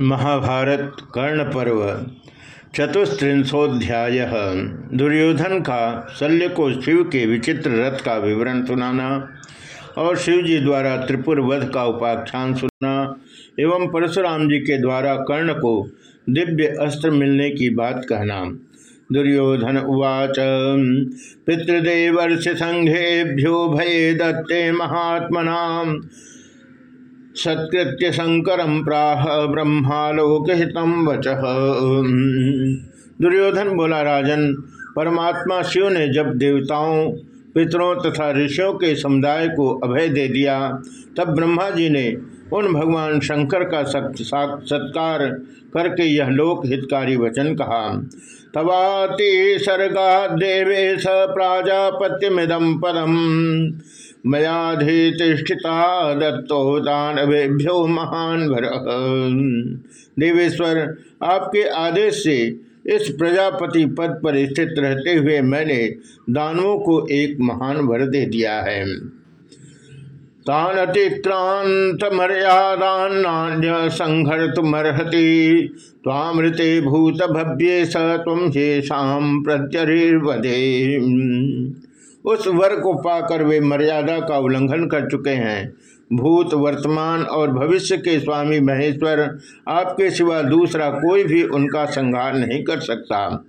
महाभारत कर्ण पर्व चतुस्त्रिंशोध्याय दुर्योधन का शल्य को शिव के विचित्र रथ का विवरण सुनाना और शिव जी द्वारा त्रिपुर वध का उपाख्यान सुनना एवं परशुराम जी के द्वारा कर्ण को दिव्य अस्त्र मिलने की बात कहना। दुर्योधन उवाच, पितृदेवर्ष संघेभ्यो भये दत्ते महात्मना सत्कृत्य शंकर प्राह ब्रह्मालोकहितम वच। दुर्योधन बोला, राजन, परमात्मा शिव ने जब देवताओं, पितरों तथा ऋषियों के समुदाय को अभय दे दिया, तब ब्रह्मा जी ने उन भगवान शंकर का सत्कार करके यह लोक हितकारी वचन कहा। तवाति सर्गा देवे स प्राजापत्यमिदम पदम। मयाधिष्ठिता दत्तो दानवेभ्यो महान भर देवेश्वर, आपके आदेश से इस प्रजापति पद पर स्थित रहते हुए मैंने दानवों को एक महान भर दे दिया है। तान तानतिक्रांत मर्यादान्य संघर्तमर्हति तामृते भूत भव्ये स तम शेषाम उस वर को पाकर वे मर्यादा का उल्लंघन कर चुके हैं। भूत, वर्तमान और भविष्य के स्वामी महेश्वर आपके सिवा दूसरा कोई भी उनका संहार नहीं कर सकता।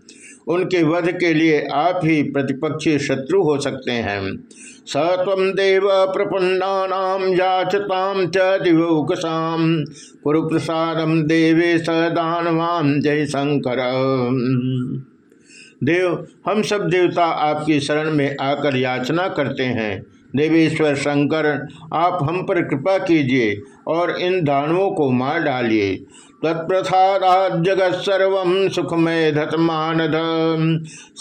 उनके वध के लिए आप ही प्रतिपक्षी शत्रु हो सकते हैं। स तम देव प्रपन्ना याचताम च दिवौकसाम कुरुप्रसादम देवे स दानवाम जय शंकर। देव, हम सब देवता आपकी शरण में आकर याचना करते हैं। देवेश्वर शंकर, आप हम पर कृपा कीजिए और इन दानवों को मार डालिए। तत्प्रसादात जगत सर्व सुखमय धत मानद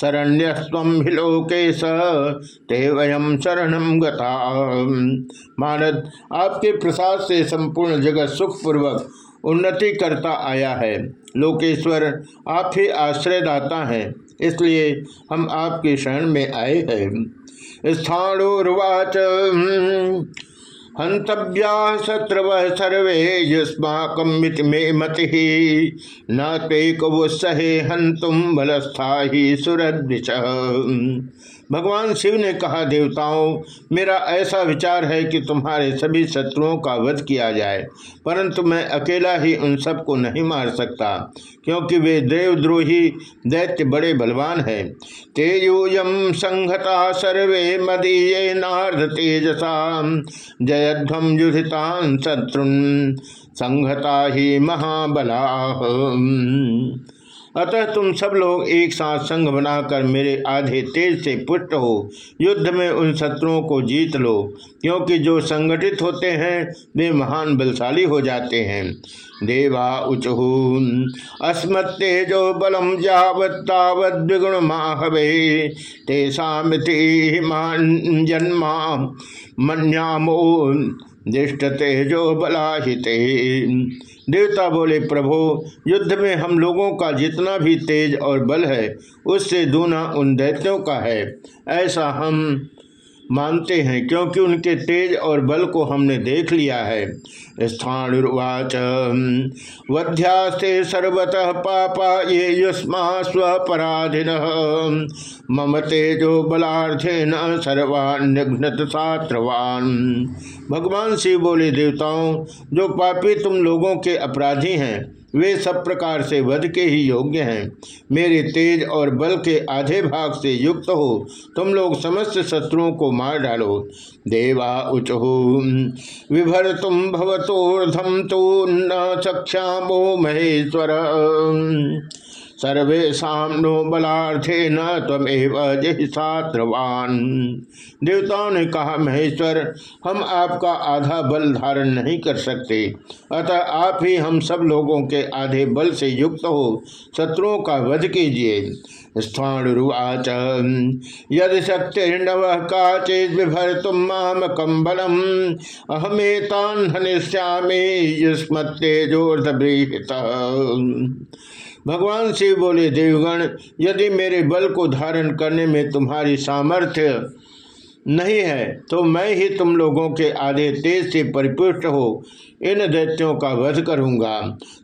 शरण्यस्व हिलोके स ते वयम शरणम गता मानद, आपके प्रसाद से संपूर्ण जगत सुखपूर्वक उन्नति करता आया है। लोकेश्वर, आप ही आश्रयदाता हैं। इसलिए हम आपके शरण में आए हैं। स्थाणुर्वाच हंतव्या शत्रव सर्वे युष्माक मे मति। न ते कवुत्सहे बलस्था ही सुरद्विष। भगवान शिव ने कहा, देवताओं, मेरा ऐसा विचार है कि तुम्हारे सभी शत्रुओं का वध किया जाए, परंतु मैं अकेला ही उन सबको नहीं मार सकता, क्योंकि वे देवद्रोही, दैत्य बड़े बलवान हैं। तेजूयम संहता सर्वे मदीय नार्ध तेजसा जयध्वम युधितान शत्रुन, संहता ही महाबला। अतः तुम सब लोग एक साथ संग बनाकर मेरे आधे तेज से पुष्ट हो। युद्ध में उन शत्रुओं को जीत लो, क्योंकि जो संगठित होते हैं, वे महान बलशाली हो जाते हैं। देवा उचहू अस्मत्तेजो बलम जावत्तावत द्विगुण माहवे तेषा जन्मा, मन्यामो दृष्ट तेजो बलाहिते। देवता बोले, प्रभो, युद्ध में हम लोगों का जितना भी तेज और बल है, उससे दूना उन दैत्यों का है। ऐसा हम मानते हैं, क्योंकि उनके तेज और बल को हमने देख लिया है। स्थानुर्वाच वध्यास्ते सर्वतः पापा ये युष्मा स्वपराधिन मम तेजो बलार्थे न सर्वान्यघ्नत सात्रवान भगवान शिव बोले, देवताओं, जो पापी तुम लोगों के अपराधी हैं वे सब प्रकार से वध के ही योग्य हैं। मेरे तेज और बल के आधे भाग से युक्त हो। तुम लोग समस्त शत्रुओं को मार डालो। देवा उचहु। विभर तुम भवतोर्धम तो न सक्षामो महेश्वर। सर्वेशा नो बलार्थे न तमेव जहिसात्रवान देवताओं ने कहा, महेश्वर, हम आपका आधा बल धारण नहीं कर सकते। अतः आप ही हम सब लोगों के आधे बल से युक्त हो, शत्रुओं का वध कीजिए। स्थाणुरुवाच यद शक्तिर्णव काचित विभर तुम माम कम्बलम अहमेतान हनिष्यामी युष्मत्तेजोर्ध भगवान शिव बोले, देवगण, यदि मेरे बल को धारण करने में तुम्हारी सामर्थ्य नहीं है तो मैं ही तुम लोगों के आधे तेज से परिपुष्ट हो, इन दैत्यों का वध करूँगा।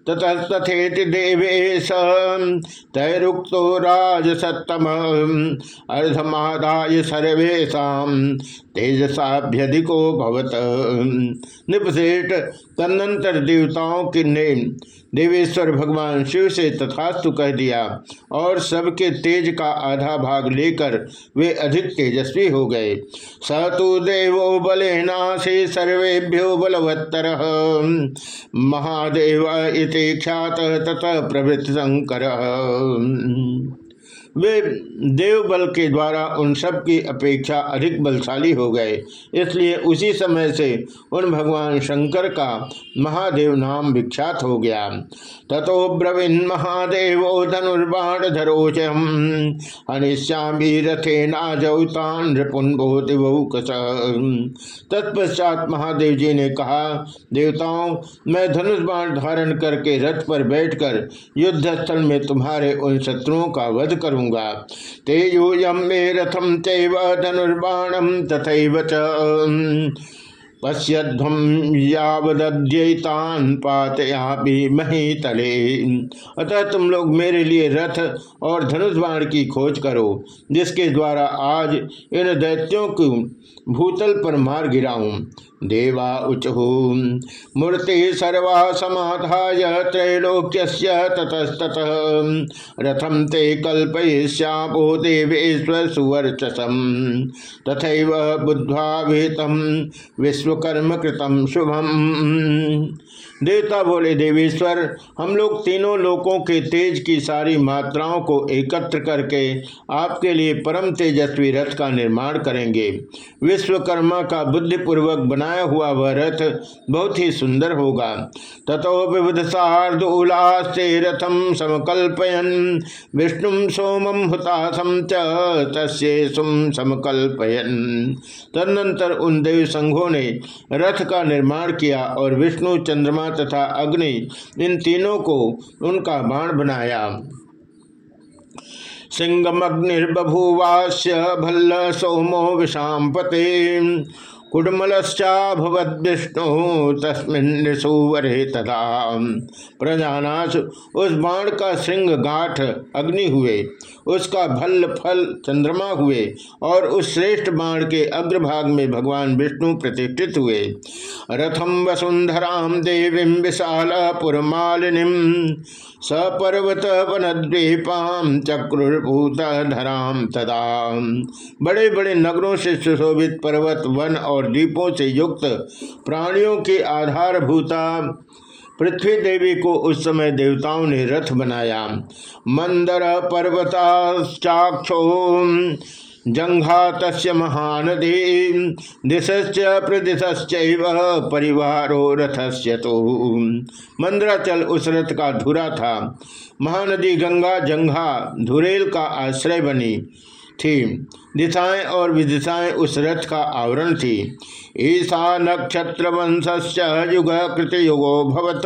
तथे देवेश, तैरुक्तो राज सत्तम अर्धमादाय सर्वेशा तेजसाभ्यधिको भवत। निपसेठ तदनंतर देवताओं की ने देवेश्वर भगवान शिव से तथास्तु कह दिया, और सबके तेज का आधा भाग लेकर वे अधिक तेजस्वी हो गए। स तो देव बले से सर्वेभ्यो बलवत्तर। महादेव इति ख्यात तथा प्रभृत शंकर। वे देव बल के द्वारा उन सब की अपेक्षा अधिक बलशाली हो गए। इसलिए उसी समय से उन भगवान शंकर का महादेव नाम विख्यात हो गया। तथो ब्रवीन महादेव धनुर्बाण धरोचम अनिश्यामी रथे नाजौतान तत्पश्चात महादेव जी ने कहा, देवताओं, मैं धनुष बाण धारण करके रथ पर बैठकर युद्ध स्थल में तुम्हारे उन शत्रुओं का वध करूँ करूँगा तेजोयम मे रथम चैव धनुर्बाणम तथैव पश्यध्वम यावद्यतान पातया भी मही तले अतः तुम लोग मेरे लिए रथ और धनुष बाण की खोज करो, जिसके द्वारा आज इन दैत्यों को भूतल पर मार गिराऊं। देवा उचहु मूर्ति सर्वा समाधाय त्रैलोक्य ततस्त रथम ते कल्पयिष्यामो देवेश्वर सुवर्चसम तथा विहितम विश्वकर्म कृतम शुभम। देवता बोले देवेश्वर हम लोग तीनों लोकों के तेज की सारी मात्राओं को एकत्र करके आपके लिए परम तेजस्वी रथ का निर्माण करेंगे। विश्वकर्मा का बुद्धिपूर्वक बनाया हुआ वह रथ बहुत ही सुंदर होगा। तथो विविध सार्दूलास्ते रथम समकल्पयन। विष्णु सोमम हुतासम तुम समकल्पयन। तदनंतर उन देव संघों ने रथ का निर्माण किया और विष्णु चंद्रमा तथा अग्नि इन तीनों को उनका बाण बनाया। सिंगमग्निर्बभूवास्य भल्ल सोमो विषाम पते कुडमलश्चाभवद्विष्णु तस्मिन सुवरे तथा। प्रजानाश उस बाण का श्रृंग गाठ अग्नि हुए, उसका भल फल चंद्रमा हुए, और उस श्रेष्ठ बाण के अग्रभाग में भगवान विष्णु प्रतिष्ठित हुए। रथम वसुंधराम देवी विशाल पुरमालिनी सपर्वत वनद्वीपाम चक्रुर्भूत धराम तदा। बड़े बड़े नगरों से सुशोभित पर्वत, वन और द्वीपों से युक्त प्राणियों के आधारभूता पृथ्वी देवी को उस समय देवताओं ने रथ बनाया। मंदर पर्वताक्षो जंघात महानदी, दिशश्च प्रदिशश्च परिवारो तो। मंद्राचल उस रथ का धुरा था। महानदी गंगा जंघा धुरेल का आश्रय बनी थी। दिशाएँ और विदिशाएँ उस रथ का आवरण थी। ईशा नक्षत्र वंश युग कृत युगो भवत।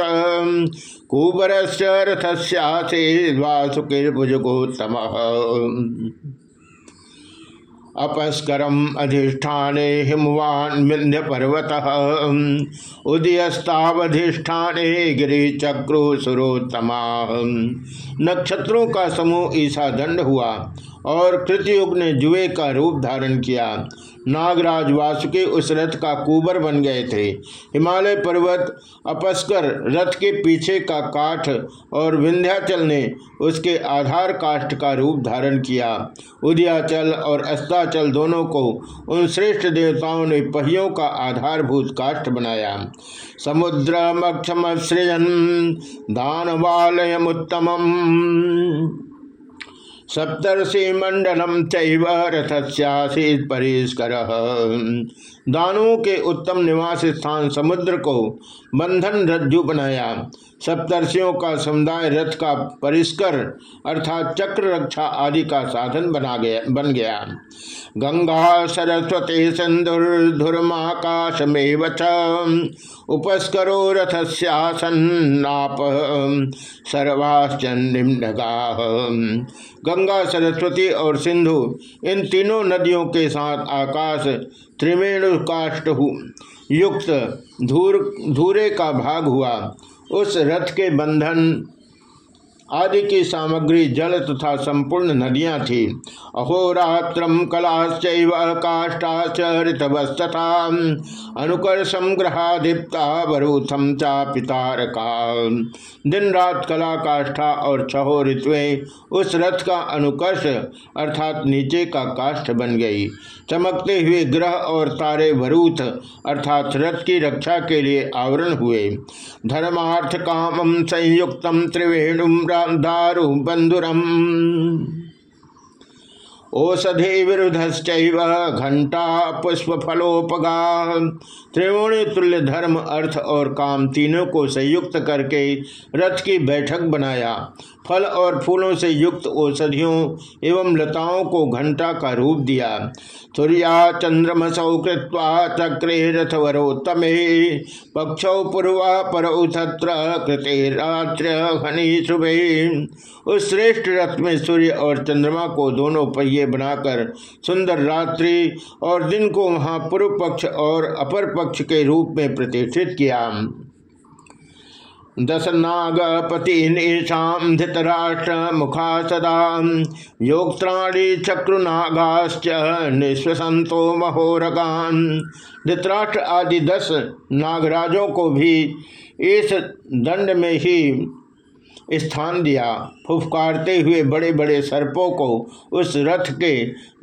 कुबर से रथस्यासे वासुकिर्भुजगोत्तम अपस्करम अधिष्ठाने हिमवान पर्वत उदयस्तावधिष्ठाने गिरी चक्रु सुरोत्तमा। नक्षत्रों का समूह ईसा दंड हुआ और कृतयुग ने जुए का रूप धारण किया। नागराज वासुके उस रथ का कुबर बन गए थे। हिमालय पर्वत अपस्कर रथ के पीछे का काठ और विंध्याचल ने उसके आधार काष्ठ का रूप धारण किया। उदयाचल और अस्ताचल दोनों को उन श्रेष्ठ देवताओं ने पहियों का आधारभूत काष्ठ बनाया। समुद्र मक्षम सृजन दानवालयमुत्तम सप्तर्षि मंडलम चैव रथस्यासीत परिष्कर। दानवों के उत्तम निवास स्थान समुद्र को बंधन रज्जु बनाया। सप्तर्षियों का समुदाय रथ का परिष्कर अर्थात चक्र रक्षा आदि का साधन बना गया, बन गया। गंगा, सरस्वती सिंधुर्धुर्माकाशमेव उपस्करो रथस्यासन्नाप सर्वाश्चंडिम गंगा, सरस्वती और सिंधु, इन तीनों नदियों के साथ आकाश त्रिवेणु काष्ट युक्त धूर, धूरे का भाग हुआ। उस रथ के बंधन आदि की सामग्री, जल तथा संपूर्ण नदियाँ थी। ग्रहादीप्ता वरूथम चा दिन रात कला काष्ठा और छहो ऋतुएँ उस रथ का अनुकर्ष अर्थात नीचे का काष्ठ बन गई। चमकते हुए ग्रह और तारे वरूथ अर्थात रथ की रक्षा के लिए आवरण हुए। धर्मार्थ कामम संयुक्तम त्रिवेणुम दारु बंधुरम। ओषधि विरुद्ध घंटा पुष्प फलोपगा त्रिवेणी तुल्य धर्म, अर्थ और काम तीनों को संयुक्त करके रथ की बैठक बनाया। फल और फूलों से युक्त औषधियों एवं लताओं को घंटा का रूप दिया। सूर्या चंद्रमसौ कृत्वा चक्रे रथवरोत्तमे पक्षौ पूर्वा पर उथत्र कृते रात्र हनि शुभे। उस श्रेष्ठ रथ में सूर्य और चंद्रमा को दोनों पहिए बनाकर सुंदर रात्रि और दिन को वहाँ पूर्व पक्ष और अपर पक्ष के रूप में प्रतिष्ठित किया। दस नागपति धृतराष्ट्र मुखा सदा योगत्राणी चक्रुनागाश्च निस्वसंतो महोरगान। धृतराष्ट्र आदि दस नागराजों को भी इस दंड में ही स्थान दिया। फुफकारते हुए बड़े बड़े सर्पों को उस रथ के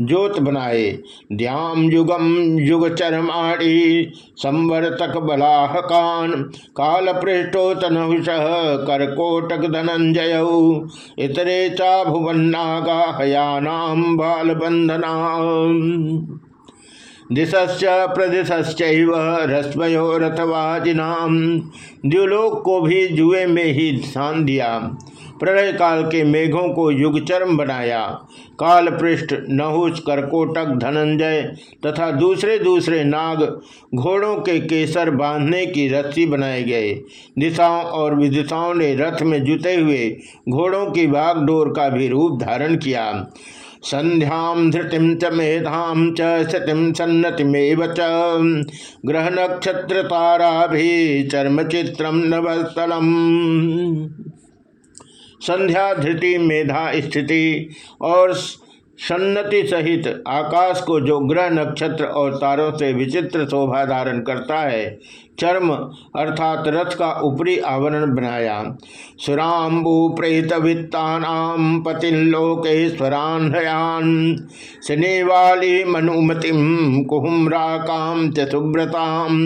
जोत बनाए। द्याम युगम युग चरमाणी संवर्तक बलाहकान काल पृष्ठो तनहुष करकोटक धनंजय। इतरे चा भुवन्नागा हयानाम बाल बंधना दिशश्च प्रदिशश्च रश्मयो रथवाजिनाम द्युलोक को भी जुए में ही ध्यान दिया। प्रलय काल के मेघों को युगचर्म बनाया। काल पृष्ठ, नहुष, करकोटक, धनंजय तथा दूसरे दूसरे नाग घोड़ों के केसर बांधने की रस्सी बनाए गए। दिशाओं और विदिशाओं ने रथ में जुते हुए घोड़ों की बागडोर का भी रूप धारण किया। संध्याम धृति च मेधा च सतिम च। ग्रह नक्षत्र तारा भी चर्म संध्या धृति, मेधा, स्थिति और सन्नति सहित आकाश को जो ग्रह नक्षत्र और तारों से विचित्र शोभा धारण करता है, चर्म अर्थात रथ का ऊपरी आवरण बनाया। सुराम्बु प्रेत वित्तानाम पतिलोकेश्वरान शनिवाली मनुमतिम कुहुमरा काम सुब्रताम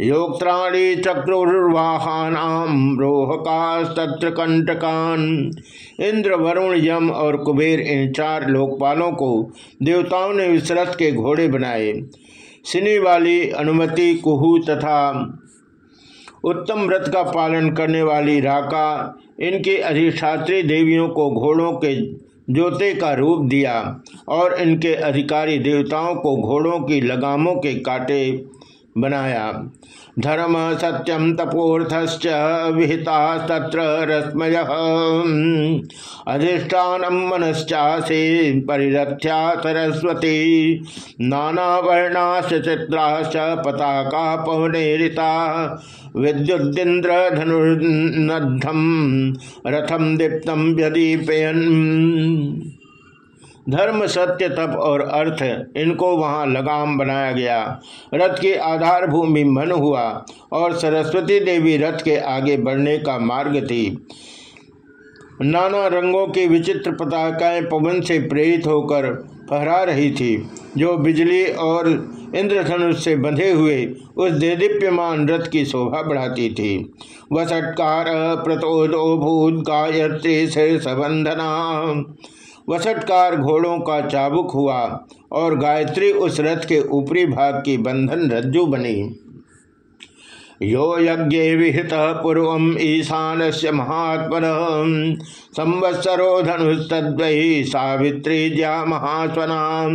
योक्त्राणी चक्रुर्वाहानाम रोहकास्तत्र कंटकान इंद्र वरुण यम और कुबेर इन चार लोकपालों को देवताओं ने इस रथ के घोड़े बनाए। सिनी वाली अनुमति, कुहू तथा उत्तम व्रत का पालन करने वाली राका इनके अधिष्ठात्री देवियों को घोड़ों के जोते का रूप दिया और इनके अधिकारी देवताओं को घोड़ों की लगामों के काटे बनाया। धर्म सत्यम तपोर्थश्च विहिता तत्र रश्मय। अधिष्ठान मनश्चासे परिरथ्या सरस्वती। नाना वर्णाश्च चित्राश्च पताका पवनेरिता। विद्युद्दिन्द्र धनुर्नद्धम रथम दीप्तम व्यदीपयन। धर्म, सत्य, तप और अर्थ, इनको वहाँ लगाम बनाया गया। रथ की आधार भूमि मन हुआ और सरस्वती देवी रथ के आगे बढ़ने का मार्ग थी। नाना रंगों की विचित्र पताकाएँ पवन से प्रेरित होकर फहरा रही थी। जो बिजली और इंद्रधनुष से बंधे हुए उस देदीप्यमान रथ की शोभा बढ़ाती थी। वसटकार प्रतोदो, भूत, गायत्री से सबंधना। वसटकार घोड़ों का चाबुक हुआ और गायत्री उस रथ के ऊपरी भाग की बंधन रज्जु बनी। यो यज्ञ विहित पूर्व ईशान से महात्मन। संवत्सरो धनुस्तद्वि सावित्री ज्या महास्वना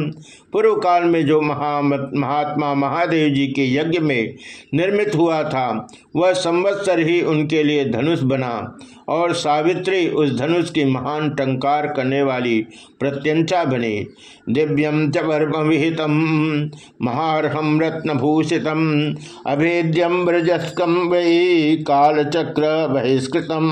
पूर्व काल में जो महा महात्मा महादेव जी के यज्ञ में निर्मित हुआ था, वह संवत्सर ही उनके लिए धनुष बना और सावित्री उस धनुष की महान टंकार करने वाली प्रत्यंचा बनी। दिव्यम च विहित महारहम रत्नभूषित अभेद्यम ब्रजस्कम वही कालचक्र बहिष्कृतम।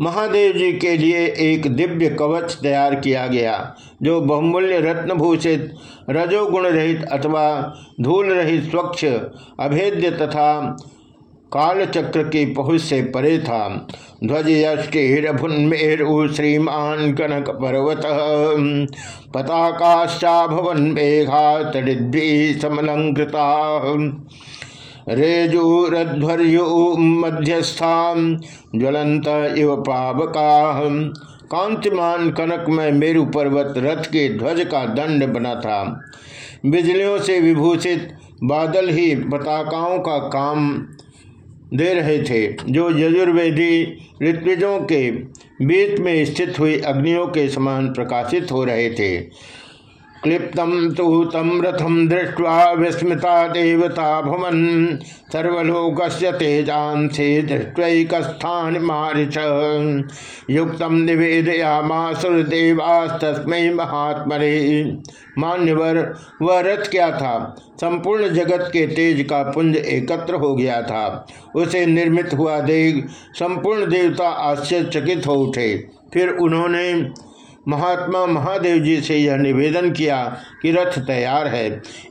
महादेव जी के लिए एक दिव्य कवच तैयार किया गया, जो बहुमूल्य रत्नभूषित रजोगुण रहित अथवा धूल रहित स्वच्छ, अभेद्य तथा कालचक्र की पहुँच से परे था। ध्वज यष्टिरभुन्मेरु श्रीमान कनक पर्वत पताकाश्चा भवन मेघा तड़िद्वी समलंकृता रेजूरध्वर्यु मध्यस्था ज्वलंत इव पावका। कांतिमान कनक में मेरु पर्वत रथ के ध्वज का दंड बना था। बिजलियों से विभूषित बादल ही पताकाओं का काम दे रहे थे। जो यजुर्वेदी ऋत्विजों के बीच में स्थित हुई अग्नियों के समान प्रकाशित हो रहे थे। क्लिप्तम तो तम रथम दृष्ट्वा विस्मृता देवता भवन सर्वलोक तेजांसे दृष्टैकस्थान मारिच। युक्त निवेदया निवेदयामासुरदेवास्तस्मै महात्मरे मान्यवर वह रथ क्या था? संपूर्ण जगत के तेज का पुंज एकत्र हो गया था। उसे निर्मित हुआ देख संपूर्ण देवता आश्चर्यचकित हो उठे। फिर उन्होंने महात्मा महादेव जी से यह निवेदन किया कि रथ तैयार है।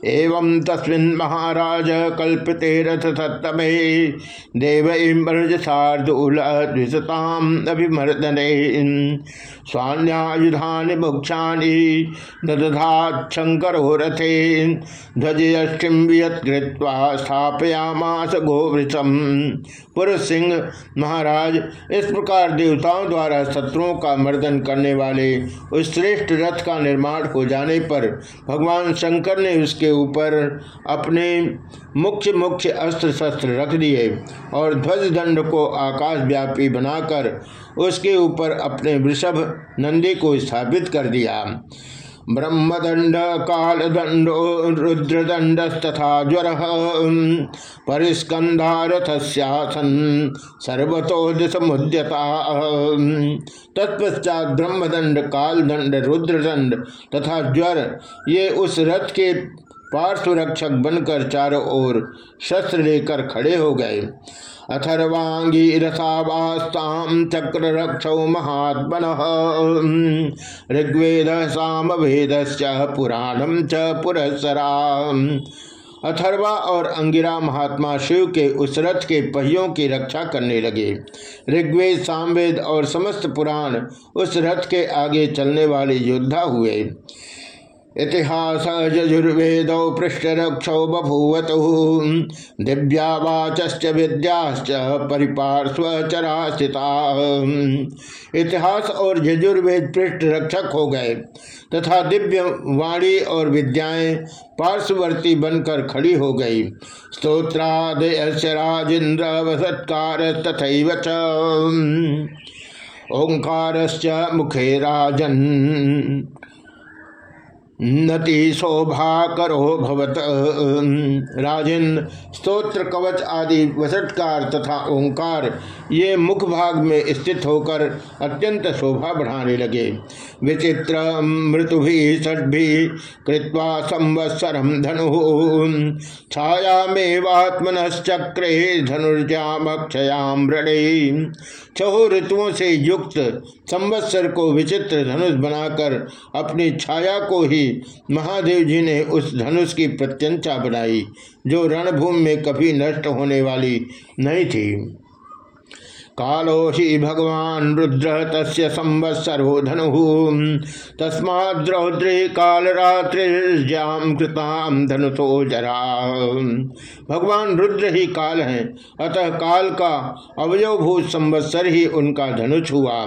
एवं तस्मिन महाराज कल्पते रथ सत्तमे देव इमर्ज शार्दूल द्विशताम अभिमर्दने। स्वान्यायुधानि भुक्षानि दधाशंकरो रथे। ध्वजयष्टिम वियत्कृत्वा स्थापयामास गोवृषम पुरुष सिंह महाराज, इस प्रकार देवताओं द्वारा शत्रुओं का मर्दन करने वाले उस श्रेष्ठ रथ का निर्माण हो जाने पर भगवान शंकर ने उसके ऊपर अपने मुख्य मुख्य अस्त्र शस्त्र रख दिए और ध्वज दंड को आकाश व्यापी बनाकर उसके ऊपर अपने वृषभ नंदी को स्थापित कर दिया। ब्रह्मदंड कालदंडो रुद्रदंडस्तथा ज्वर। परिस्कंधारथस्यासन सर्वतो दिशमुद्यता तत्पश्चात ब्रह्मदंड कालदंड रुद्रदंड तथा ज्वर, ये उस रथ के पार्श्वरक्षक बनकर चारों ओर शस्त्र लेकर खड़े हो गए। अथर्वांगी रसावास्ताम चक्र रक्षौ महात्मन। ऋग्वेद साम वेद पुराणम च पुरस्सरा अथर्वा और अंगिरा महात्मा शिव के उस रथ के पहियों की रक्षा करने लगे। ऋग्वेद, सामवेद और समस्त पुराण उस रथ के आगे चलने वाले योद्धा हुए। इतिहास यजुर्वेद पृष्ठरक्षौ बभूवतु। दिव्यावाच विद्याश्च परिपार्श्वचरास्थिता। इतिहास और यजुर्वेद पृष्ठ रक्षक हो गए, तथा दिव्य वाणी और विद्याएँ पार्श्ववर्ती बनकर खड़ी हो गई। स्त्रोत्रादय राजेन्द्र तथा ओंकार मुखे राजन। नति शोभा करो भवत राजन स्तोत्र, कवच आदि वसटकार तथा ओंकार, ये मुख भाग में स्थित होकर अत्यंत शोभा बढ़ाने लगे। विचित्र मृतु भी षड्भि कृत्वा संवत्सरम धनु। छाया मेवात्मनश्चक्रे धनुर्जाम अक्षयाम रे छहो ऋतुओं से युक्त संवत्सर को विचित्र धनुष बनाकर अपनी छाया को ही महादेव जी ने उस धनुष की प्रत्यंचा बनाई, जो रणभूमि में कभी नष्ट होने वाली नहीं थी। कालो ही भगवान रुद्र तस्य संवत्सरो धनु तस्माद्रौद्रे काल रात्रिजाम कृताम धनुषो जरा। भगवान रुद्र ही काल हैं, अतः काल का अवयवभूत संवत्सर ही उनका धनुष हुआ।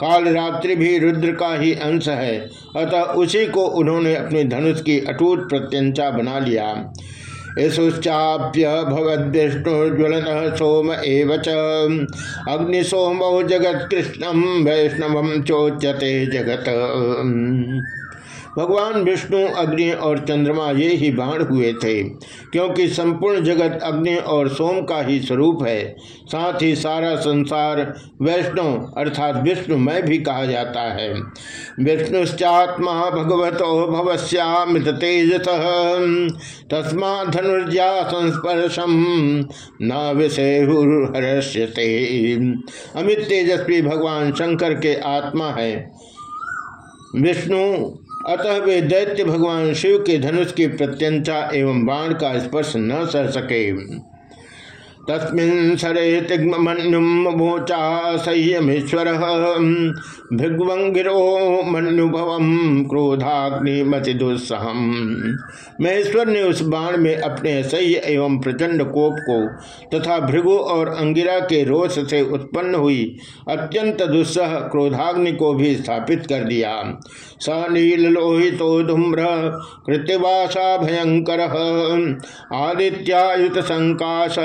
काल रात्रि भी रुद्र का ही अंश है, अतः उसी को उन्होंने अपने धनुष की अटूट प्रत्यंचा बना लिया। यशुश्चाप्य भगवद्विष्णुज्वलन सोम एव च। अग्निसोमौ वैष्णव चोच्यते जगत। भगवान विष्णु, अग्नि और चंद्रमा ये ही बाण हुए थे, क्योंकि संपूर्ण जगत अग्नि और सोम का ही स्वरूप है। साथ ही सारा संसार वैष्णव अर्थात विष्णु में भी कहा जाता है। विष्णुश्चात्मा भगवत भवश्यामृत तेज तस्मा धनुर्जा संस्पर्शम न विषय अमित तेजस्वी भगवान शंकर के आत्मा है। विष्णु अतः वे दैत्य भगवान शिव के धनुष की प्रत्यंता एवं बाण का स्पर्श न सह सके। तस्मिन् सरे तिग्मन्युमोचा संयमेश्वर। भृग्वंगिरो मन्युभव क्रोधाग्निमति दुस्सहम महेश्वर ने उस बाण में अपने असह्य एवं प्रचंड कोप को तथा भृगु और अंगिरा के रोष से उत्पन्न हुई अत्यंत दुस्सह क्रोधाग्नि को भी स्थापित कर दिया। स नील लोहितो धूम्र कृत्यवासा भयंकर। आदित्यायुत संकाश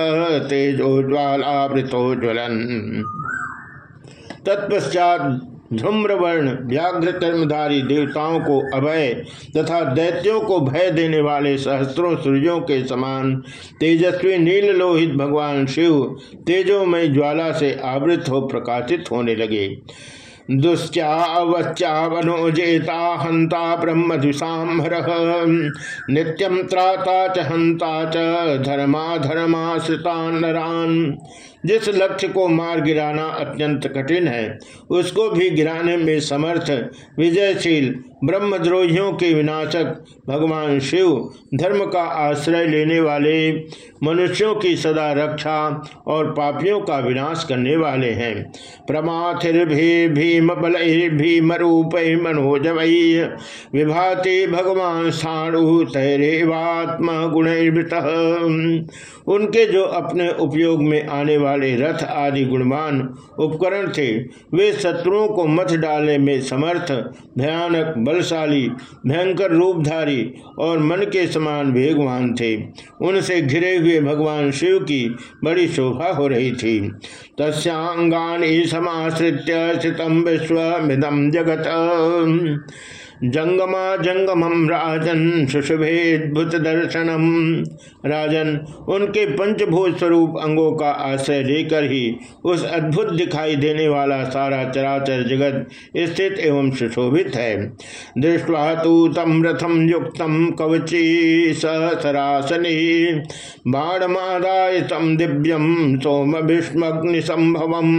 तेजोज्वालावृतो ज्वलन तत्पश्चात धूम्रवर्ण व्याघ्र कर्मधारी देवताओं को अभय तथा दैत्यों को भय देने वाले सहस्त्रों सूर्यों के समान तेजस्वी नील लोहित भगवान शिव तेजोमय ज्वाला से आवृत हो प्रकाशित होने लगे। दुश्चावच्चावनोजेता हंता ब्रह्म ब्रह्मजुषाम्भर नित्यम त्राता च हंता च धर्मा धर्माश्रिता नरान। जिस लक्ष्य को मार गिराना अत्यंत कठिन है, उसको भी गिराने में समर्थ, विजयशील, ब्रह्मद्रोहियों के विनाशक भगवान शिव धर्म का आश्रय लेने वाले, मनुष्यों की सदा रक्षा और पापियों का विनाश करने वाले हैं। प्रमाथिर भी भीम बल भीम रूप मनोज विभाति भगवान साणु तैरेवात्म गुण उनके जो अपने उपयोग में आने वाले रथ आदि गुणवान उपकरण थे। वे शत्रुओं को मत डालने में समर्थ, भयानक, बलशाली, भयंकर रूपधारी और मन के समान वेगवान थे। उनसे घिरे हुए भगवान शिव की बड़ी शोभा हो रही थी। तस्यांगानी समाश्रित्य स्थितम विश्व मिदम जगत। जंगमा जंगमम राजन सुशुभेद्भुत दर्शनम राजन, उनके पंचभूत स्वरूप अंगों का आश्रय लेकर ही उस अद्भुत दिखाई देने वाला सारा चराचर जगत स्थित एवं सुशोभित है। दृष्टवा तो तम रथम युक्त कवची सहसरासनी। बाणमादाय तम दिव्यम सोम भीष्मग्नि संभवम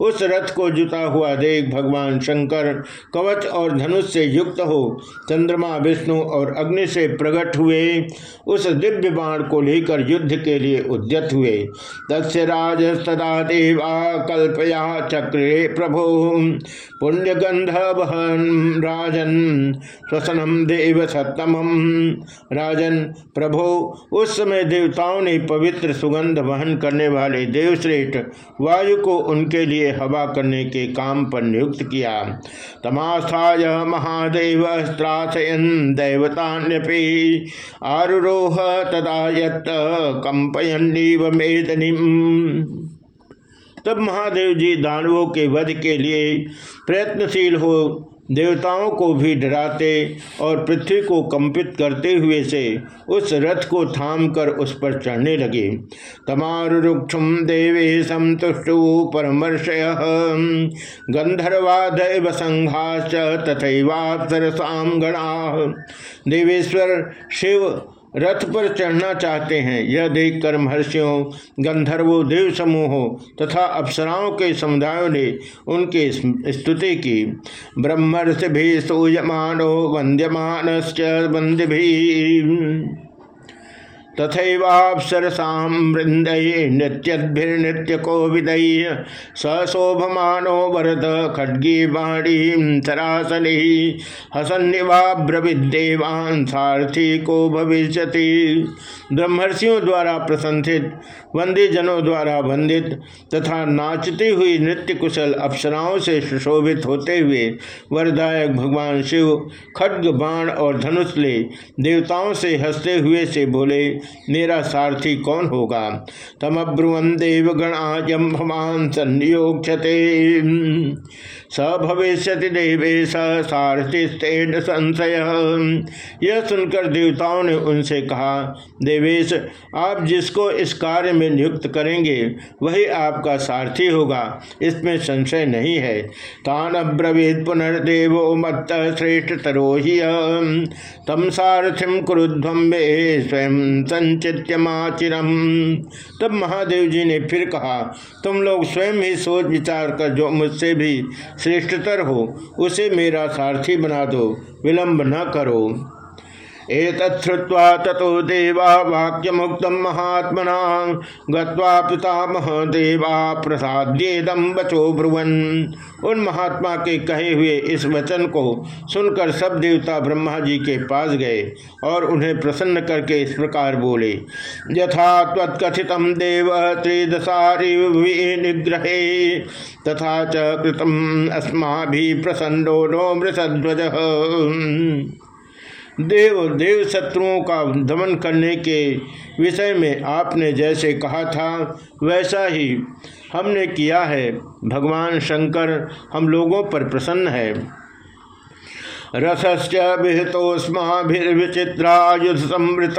उस रथ को जुता हुआ देख भगवान शंकर कवच और धनुष से युक्त हो, चंद्रमा, विष्णु और अग्नि से प्रकट हुए, उस दिव्य बाण को लेकर युद्ध के लिए उद्यत हुए। तस्य राज सदा देवा कल्पया चक्रे प्रभु। पुण्य गंध राजन स्वसनम देव सत्तम राजन, प्रभो, उस समय देवताओं ने पवित्र सुगंध वहन करने वाले देवश्रेष्ठ, वायु को उनके लिए हवा करने के काम पर नियुक्त किया। तमास्थाय महा महादेव स्त्राथयन दैवतान्यपि। आरोह तदा यत कंपयन्नीव मेदनीम। तब महादेव जी दानवों के वध के लिए प्रयत्नशील हो देवताओं को भी डराते और पृथ्वी को कंपित करते हुए से उस रथ को थाम कर उस पर चढ़ने लगे। तमारुक्षुम देवे संतुष्टु परमर्षय। गंधर्वा दैव संघाच तथैवापसरसाम गणा। देवेश्वर शिव रथ पर चढ़ना चाहते हैं। यह देखकर महर्षियों, गंधर्वों देव समूहों तथा अप्सराओं के समुदायों ने उनकी स्तुति की। ब्रह्मर्ष भी सूयमानो वंद्यमान वंद्य भी तथैवापसरसाम वृंद नृत्यद्भिर्नृत्य को स सशोभमानो वरद खड्गी बाणी सरासनी हसन्निवाब्रविदेवान सारथी को भविष्य ब्रह्मर्षियों द्वारा प्रशंसित वंदी जनों द्वारा वंदित तथा नाचती हुई नृत्य कुशल अप्सराओं से सुशोभित होते हुए वरदायक भगवान शिव खड्ग, बाण और धनुष ले देवताओं से हँसते हुए से बोले, मेरा सारथी कौन होगा? तमब्रुवन देव गणाजम भमान संयोक्षते स भविष्य देवेश संशय। यह सुनकर देवताओं ने उनसे कहा, देवेश, आप जिसको इस कार्य में नियुक्त करेंगे, वही आपका सारथी होगा। इसमें संशय नहीं है। तान अब्रवीत पुनर्देव मत श्रेष्ठ तरोहि तम सारथिम क्रुध्वम स्वयं संचित्यमाचिरम। तब महादेव जी ने फिर कहा, तुम लोग स्वयं ही सोच विचार कर जो मुझसे भी श्रेष्ठतर हो उसे मेरा सारथी बना दो विलंब न करो। एतत्वा ततो देवा वाक्य मुक्त महात्मना गत्वा पितामह देवा प्रसाद्येदम बचो ब्रुवन। उन महात्मा के कहे हुए इस वचन को सुनकर सब देवता ब्रह्मा जी के पास गए और उन्हें प्रसन्न करके इस प्रकार बोले, यथा तत्कथित देव त्रिदशारी निग्रहे तथा च कृतम अस्मा भी प्रसन्नो नो मृषध्वज। देव देव शत्रुओं का दमन करने के विषय में आपने जैसे कहा था, वैसा ही हमने किया है। भगवान शंकर हम लोगों पर प्रसन्न है। रसस्य विहितोस्माभिर्विचित्रायुध संवृत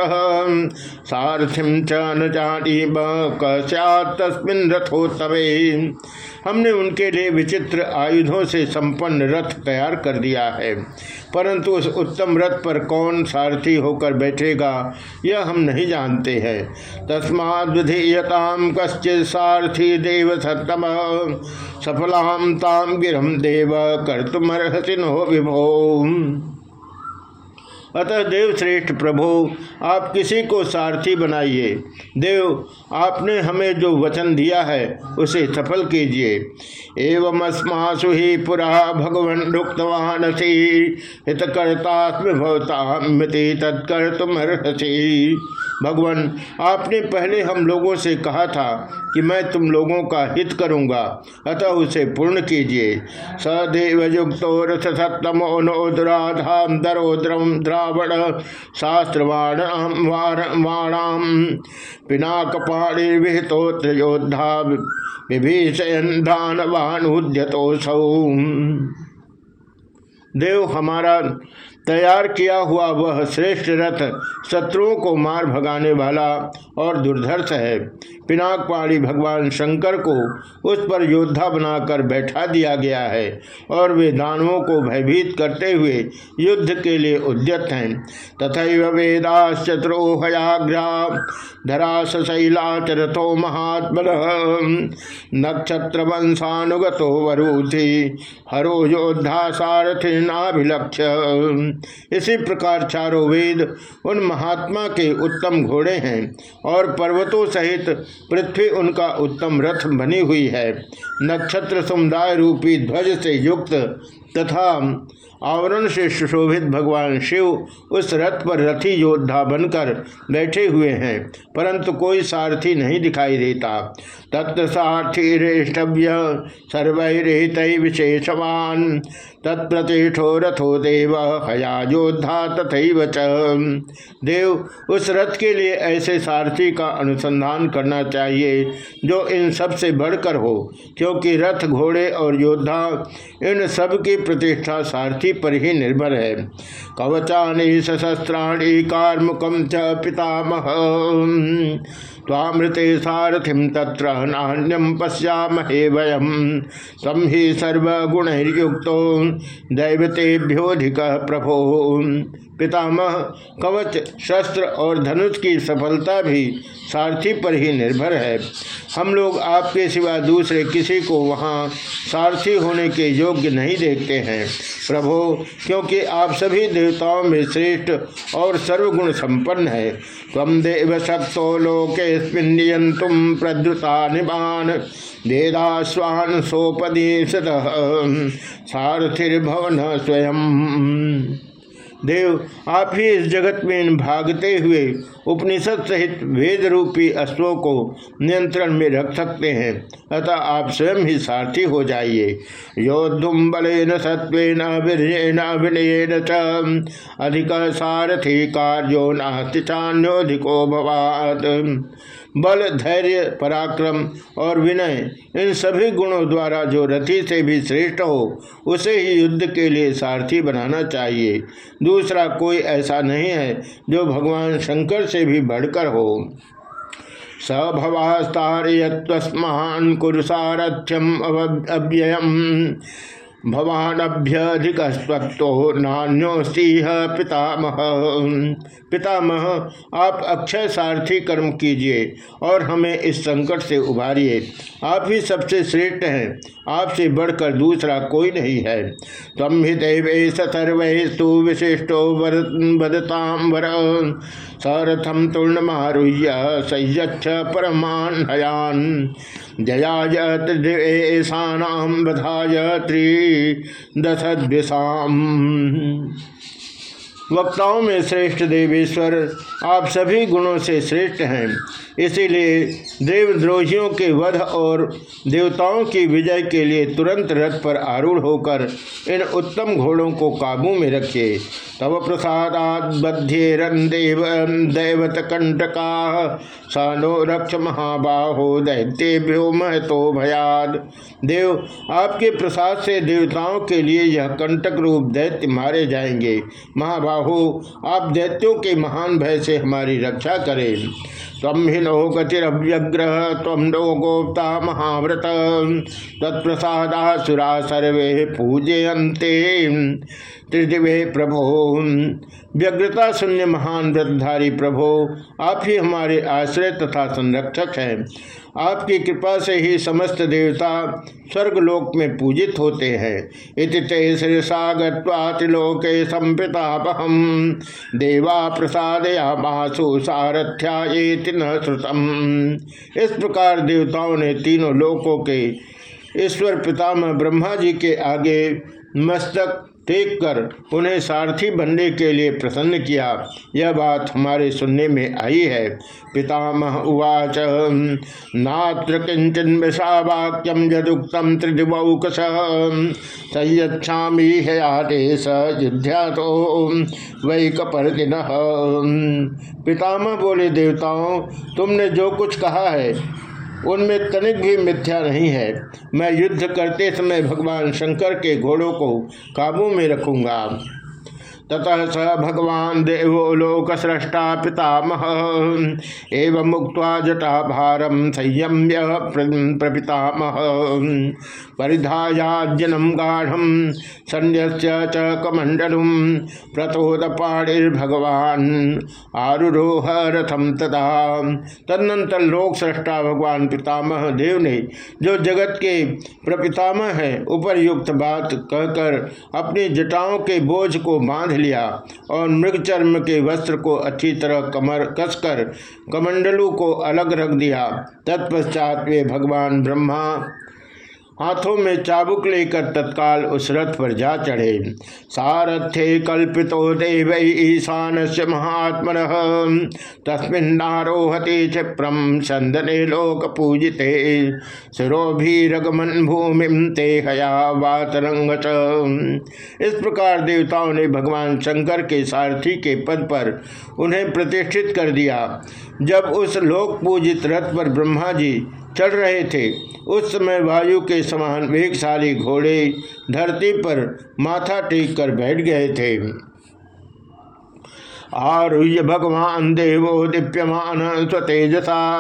सारथिम च न जानी हमने उनके लिए विचित्र आयुधों से संपन्न रथ तैयार कर दिया है। परंतु उस उत्तम रथ पर कौन सारथी होकर बैठेगा, यह हम नहीं जानते हैं। तस्माद विधीयताम कश्चित सारथी देव सतम सफलाम ताम गिरम देव कर तुम हो विभो अतः देव श्रेष्ठ प्रभु, आप किसी को सारथी बनाइए। देव, आपने हमें जो वचन दिया है, उसे सफल कीजिए। एवं अस्मासु ही पुरा भगवन रुक्तवान हितकर्तात्म भवतामिति तत्कर तुम भगवान, आपने पहले हम लोगों से कहा था कि मैं तुम लोगों का हित करूँगा, अतः उसे पूर्ण कीजिए। सदेव युक्तो रथ सप्तमो नोदराधाम दरोद्रम द्रावण शास्त्रवाण वाणाम पिनाकपाणी विहितोत्र योद्धा विभीषण दानवानुद्यतोसौ देव हमारा तैयार किया हुआ वह श्रेष्ठ रथ शत्रुओं को मार भगाने वाला और दुर्धर्ष है। पिनाकपाणी भगवान शंकर को उस पर योद्धा बनाकर बैठा दिया गया है और वे दानवों को भयभीत करते हुए युद्ध के लिए उद्यत हैं। तथा वेदाश्चत्रो हयाग्रा धराशैलाचरथो महात्म नक्षत्र वंशानुगतो वरुथि हरो योद्धा सारथि नाभिलक्ष्य इसी प्रकार चारों वेद उन महात्मा के उत्तम घोड़े हैं और पर्वतों सहित पृथ्वी उनका उत्तम रथ बनी हुई है। नक्षत्र समुदाय रूपी ध्वज से युक्त तथा आवरण से सुशोभित भगवान शिव उस रथ पर रथी योद्धा बनकर बैठे हुए हैं, परंतु कोई सारथी नहीं दिखाई देता। सारथी रेष्टव्य विशेषवान तत्प्रतिष्ठो रथो देव हया योद्धा तथा देव, उस रथ के लिए ऐसे सारथी का अनुसंधान करना चाहिए, जो इन सबसे बढ़कर हो, क्योंकि रथ, घोड़े और योद्धा, इन सब की प्रतिष्ठा सारथी पर ही निर्भर है। कवचानी सशस्त्राणी कार्मुकम च पितामह। तामृते सारथिम तत्र नान्यम पश्यामहे वयम तम ही सर्वगुणयुक्त दैवतेभ्योधिक प्रभो। पितामह, कवच, शस्त्र और धनुष की सफलता भी सारथी पर ही निर्भर है। हम लोग आपके सिवा दूसरे किसी को वहाँ सारथी होने के योग्य नहीं देखते हैं। प्रभो, क्योंकि आप सभी देवताओं में श्रेष्ठ और सर्वगुण संपन्न है। तम देव लोके तुम प्रद्रुता निबान वेदास्वान सोपदेश सारथिर्भवन स्वयं देव, आप ही इस जगत में भागते हुए उपनिषद सहित वेद रूपी अश्वों को नियंत्रण में रख सकते हैं। अतः आप स्वयं ही सारथी हो जाइए। योद्धुम बल न सत्व विनयन च। अधिक सारथी कार्यो नास्ति चान्योधिको भवात। बल, धैर्य, पराक्रम और विनय, इन सभी गुणों द्वारा जो रथी से भी श्रेष्ठ हो, उसे ही युद्ध के लिए सारथी बनाना चाहिए। दूसरा कोई ऐसा नहीं है जो भगवान शंकर से भी बढ़कर हो। स भवास्तारयत्वस्मान कुरुसारथ्यम अव्ययम। भवानभ्यधिकस्वत्तो नान्योस्तीह पितामह पितामह, आप अक्षय सारथी कर्म कीजिए और हमें इस संकट से उभारिए। आप ही सबसे श्रेष्ठ हैं। आपसे बढ़कर दूसरा कोई नहीं है। तम ही देवे सर्वस्तु विशिष्टो वदताम वर सारथम सरथम तुर्णमारुह्य सह्यच्छ परमान हयान जयाज त्रिदेशानाम बधाय त्रिदशद्विषाम वक्ताओं में श्रेष्ठ देवेश्वर, आप सभी गुणों से श्रेष्ठ हैं। इसीलिए देवद्रोहियों के वध और देवताओं की विजय के लिए तुरंत रथ पर आरूढ़ होकर इन उत्तम घोड़ों को काबू में रखिए। तव प्रसादात बध्येरन देव दैवत कंटका सानो रक्ष महाबाहो, दैत्येभ्यो महतो भयाद। देव, आपके प्रसाद से देवताओं के लिए यह कंटक रूप दैत्य मारे जाएँगे। महाबाहो आप दैत्यों के महान भय से हमारी रक्षा करें। तम हि नो गतिरव्यग्र तम नो गोप्ता महाव्रत। तत्प्रसादा सुरा सर्वे पूजयंते त्रिदिवे प्रभो, व्यग्रता शून्य महान व्रतधारी प्रभो, आप ही हमारे आश्रय तथा संरक्षक हैं। आपकी कृपा से ही समस्त देवता स्वर्गलोक में पूजित होते हैं। इति ते शीर्षा गत्वातिलोके संपितापहम। देवा प्रसाद या मासु सारथ्या न श्रुतम। इस प्रकार देवताओं ने तीनों लोकों के ईश्वर पितामह ब्रह्मा जी के आगे मस्तक टेक कर उन्हें सारथी बनने के लिए प्रसन्न किया। यह बात हमारे सुनने में आई है। पितामह उवाच, नात्र किंचन विषावाक्यम यदुक्तम त्रिदिवौकस है आदेश युद्ध्या तो वही कपर्दिन पितामह बोले, देवताओं, तुमने जो कुछ कहा है उनमें तनिक भी मिथ्या नहीं है। मैं युद्ध करते समय भगवान शंकर के घोड़ों को काबू में रखूँगा। ततः स भगवान देवो लोक सृष्टा पितामह एवं मुक्त जटा भारम संयम्य प्रपितामह। परिधायाजनम गाढ़ सन्यस्य च कमंडलुम प्रतोदपाणिर्भगवान आरुरोह रथम तदा। तदनंतर लोक सृष्टा भगवान पितामह देव ने जो जगत के प्रपितामह है, उपरयुक्त बात कहकर अपनी जटाओं के बोझ को बाँध लिया और मृग चर्म के वस्त्र को अच्छी तरह कमर कसकर कमंडलू को अलग रख दिया। तत्पश्चात वे भगवान ब्रह्मा हाथों में चाबुक लेकर तत्काल उस रथ पर जा चढ़े। सारथे कल्पितो देव ईशान से महात्मन। तस्मिन्नारोहते क्षिप्रम संदने लोक पूजिते रगमन भूमि ते हया वातरंग इस प्रकार देवताओं ने भगवान शंकर के सारथी के पद पर उन्हें प्रतिष्ठित कर दिया। जब उस लोक पूजित रथ पर ब्रह्मा जी चढ़ रहे थे, उस समय वायु के समान वेगशाली घोड़े धरती पर माथा टेक कर बैठ गए थे। आरुह्य भगवान देवो दीप्यमान स्वतेजसा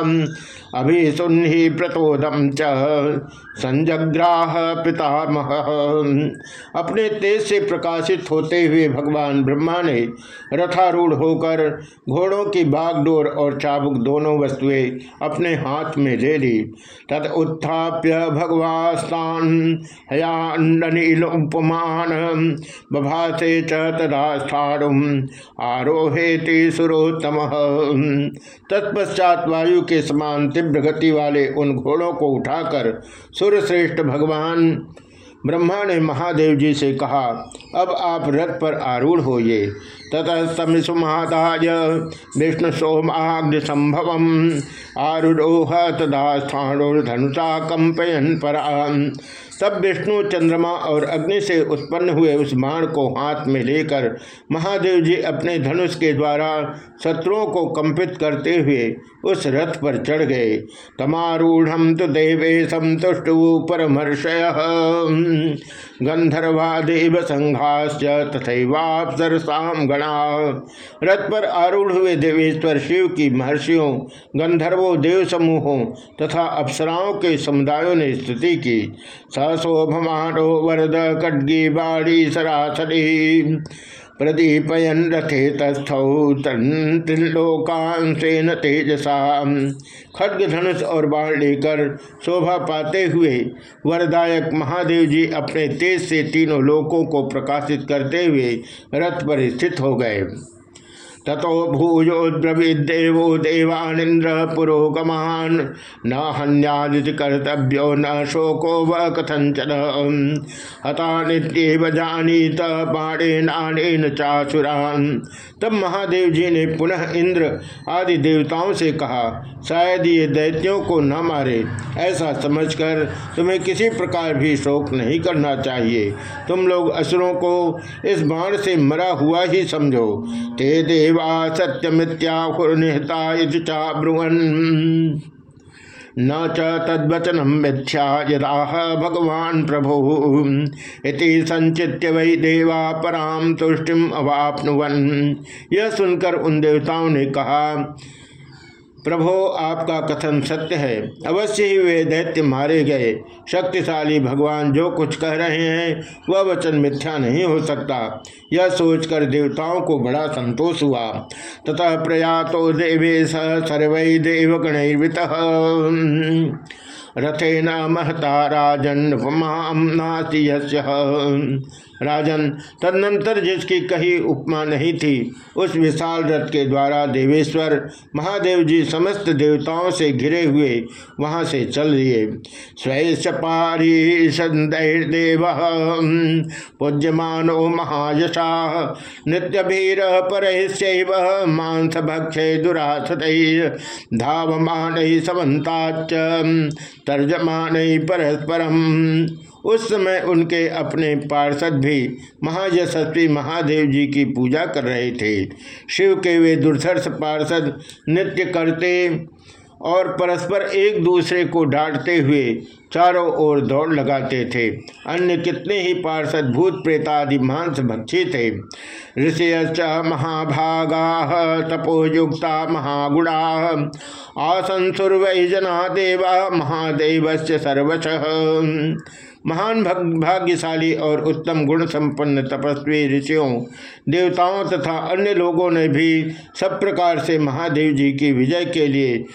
अभिशुन्ही प्रतोदम च। संजग्राह पितामह। अपने तेज से प्रकाशित होते हुए भगवान ब्रह्मा ने रथारूढ़ होकर घोड़ों की बागडोर और चाबुक दोनों वस्तुएँ अपने हाथ में ले ली। तद उत्थाप्य भगवास्तान हयानीलोपमान बभासे चदास्थाणुम आरोहेति सुरोत्तम। तत्पश्चात वायु के समान तीव्र गति वाले उन घोड़ों को उठाकर सूर्यश्रेष्ठ भगवान ब्रह्मा ने महादेव जी से कहा, अब आप रथ पर आरूढ़ होइए। ततः महाताज विष्णु सोमाग्नि संभव आरूढ़ तदा स्थाणुर्धनुषा कंपयन पर तब विष्णु, चंद्रमा और अग्नि से उत्पन्न हुए उस बाण को हाथ में लेकर महादेव जी अपने धनुष के द्वारा शत्रुओं को कंपित करते हुए उस रथ पर चढ़ गए। तमारूढ़ तो देवे संतुष्ट परमर्षय। गंधर्वा देव संघाश्च तथैवापसरसाम गणा। रथ पर आरूढ़ हुए देवेश्वर शिव की महर्षियों, गंधर्वों देव समूहों तथा अप्सराओं के समुदायों ने स्तुति की। सशोभमानो वरद खड्गी बाड़ी सरासरी। प्रदीपयन रथे तस्थौ त्रिलोकांशेन तेजसा। खड्ग, धनुष और बाण लेकर शोभा पाते हुए वरदायक महादेव जी अपने तेज से तीनों लोकों को प्रकाशित करते हुए रथ पर स्थित हो गए। ततो भूयोद्रविदेवो देवानिंद्र पुरोगमान। न हन्यादित कर्तव्यो न शोको व कथंचन हता नित्यव जानीत बाणेन चासुरान। तब महादेव जी ने पुनः इंद्र आदि देवताओं से कहा, शायद ये दैत्यों को न मारे, ऐसा समझकर तुम्हें किसी प्रकार भी शोक नहीं करना चाहिए। तुम लोग असुरों को इस बाण से मरा हुआ ही समझो। ते देव देवा सत्यमित्याहुर्निहता चा ब्रुवन्। न च तद्वचनम मिथ्या यदाह भगवान प्रभु इति संचित्य वही देवा पराम तुष्टिम अवापनुवन। यह सुनकर उन देवताओं ने कहा प्रभो, आपका कथन सत्य है। अवश्य ही वे दैत्य मारे गए। शक्तिशाली भगवान जो कुछ कह रहे हैं, वह वचन मिथ्या नहीं हो सकता। यह सोचकर देवताओं को बड़ा संतोष हुआ। तथा प्रयातो देवे सर्व देवगणित रथेन महता राजन राजन तदनंतर जिसकी कही उपमा नहीं थी, उस विशाल रथ के द्वारा देवेश्वर महादेव जी समस्त देवताओं से घिरे हुए वहाँ से चल दिए। स्वैश पूज्यमानो महायशा नित्य भीर पर मांस भक्षे दुरासत धावमान समन्ताच तर्जमान परस्परम। उस समय उनके अपने पार्षद भी महायशस्वी महादेव जी की पूजा कर रहे थे। शिव के वे दुर्धर्ष पार्षद नृत्य करते और परस्पर एक दूसरे को डांटते हुए चारों ओर दौड़ लगाते थे। अन्य कितने ही पार्षद भूत प्रेतादि मांस भक्षी थे। ऋषियश्च महाभागा तपोयुक्ता महागुणा, आसन आसंसुर्वै जना देवा महादेव सर्वश। महान भाग्यशाली और उत्तम गुण संपन्न तपस्वी ऋषियों, देवताओं तथा अन्य लोगों ने भी सब प्रकार से महादेव जी की विजय के लिए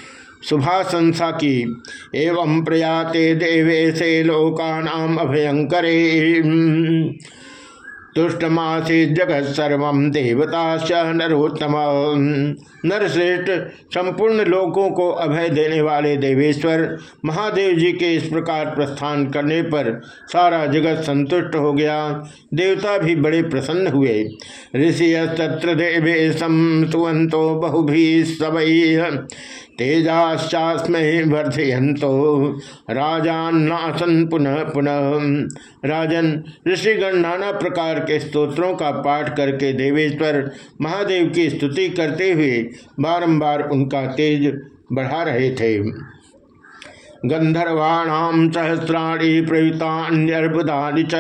शुभाशंसा की। एवं प्रयाते देवे से लोकानाम अभयंकरे तुष्टमासी जगत सर्व देवता नरोत्तम। नरश्रेष्ठ संपूर्ण लोकों को अभय देने वाले देवेश्वर महादेव जी के इस प्रकार प्रस्थान करने पर सारा जगत संतुष्ट हो गया। देवता भी बड़े प्रसन्न हुए। ऋषि तत्र देवे सुवंतो बहुभी सबई तेजाश्चास्म वर्धयंतो राजान्नासन पुनः पुनः। राजन, ऋषिगण नाना प्रकार के स्तोत्रों का पाठ करके देवेश्वर महादेव की स्तुति करते हुए बारंबार उनका तेज बढ़ा रहे थे। गंधर्वाणाम सहस्राणी प्रयुतान्यर्बुदानि च।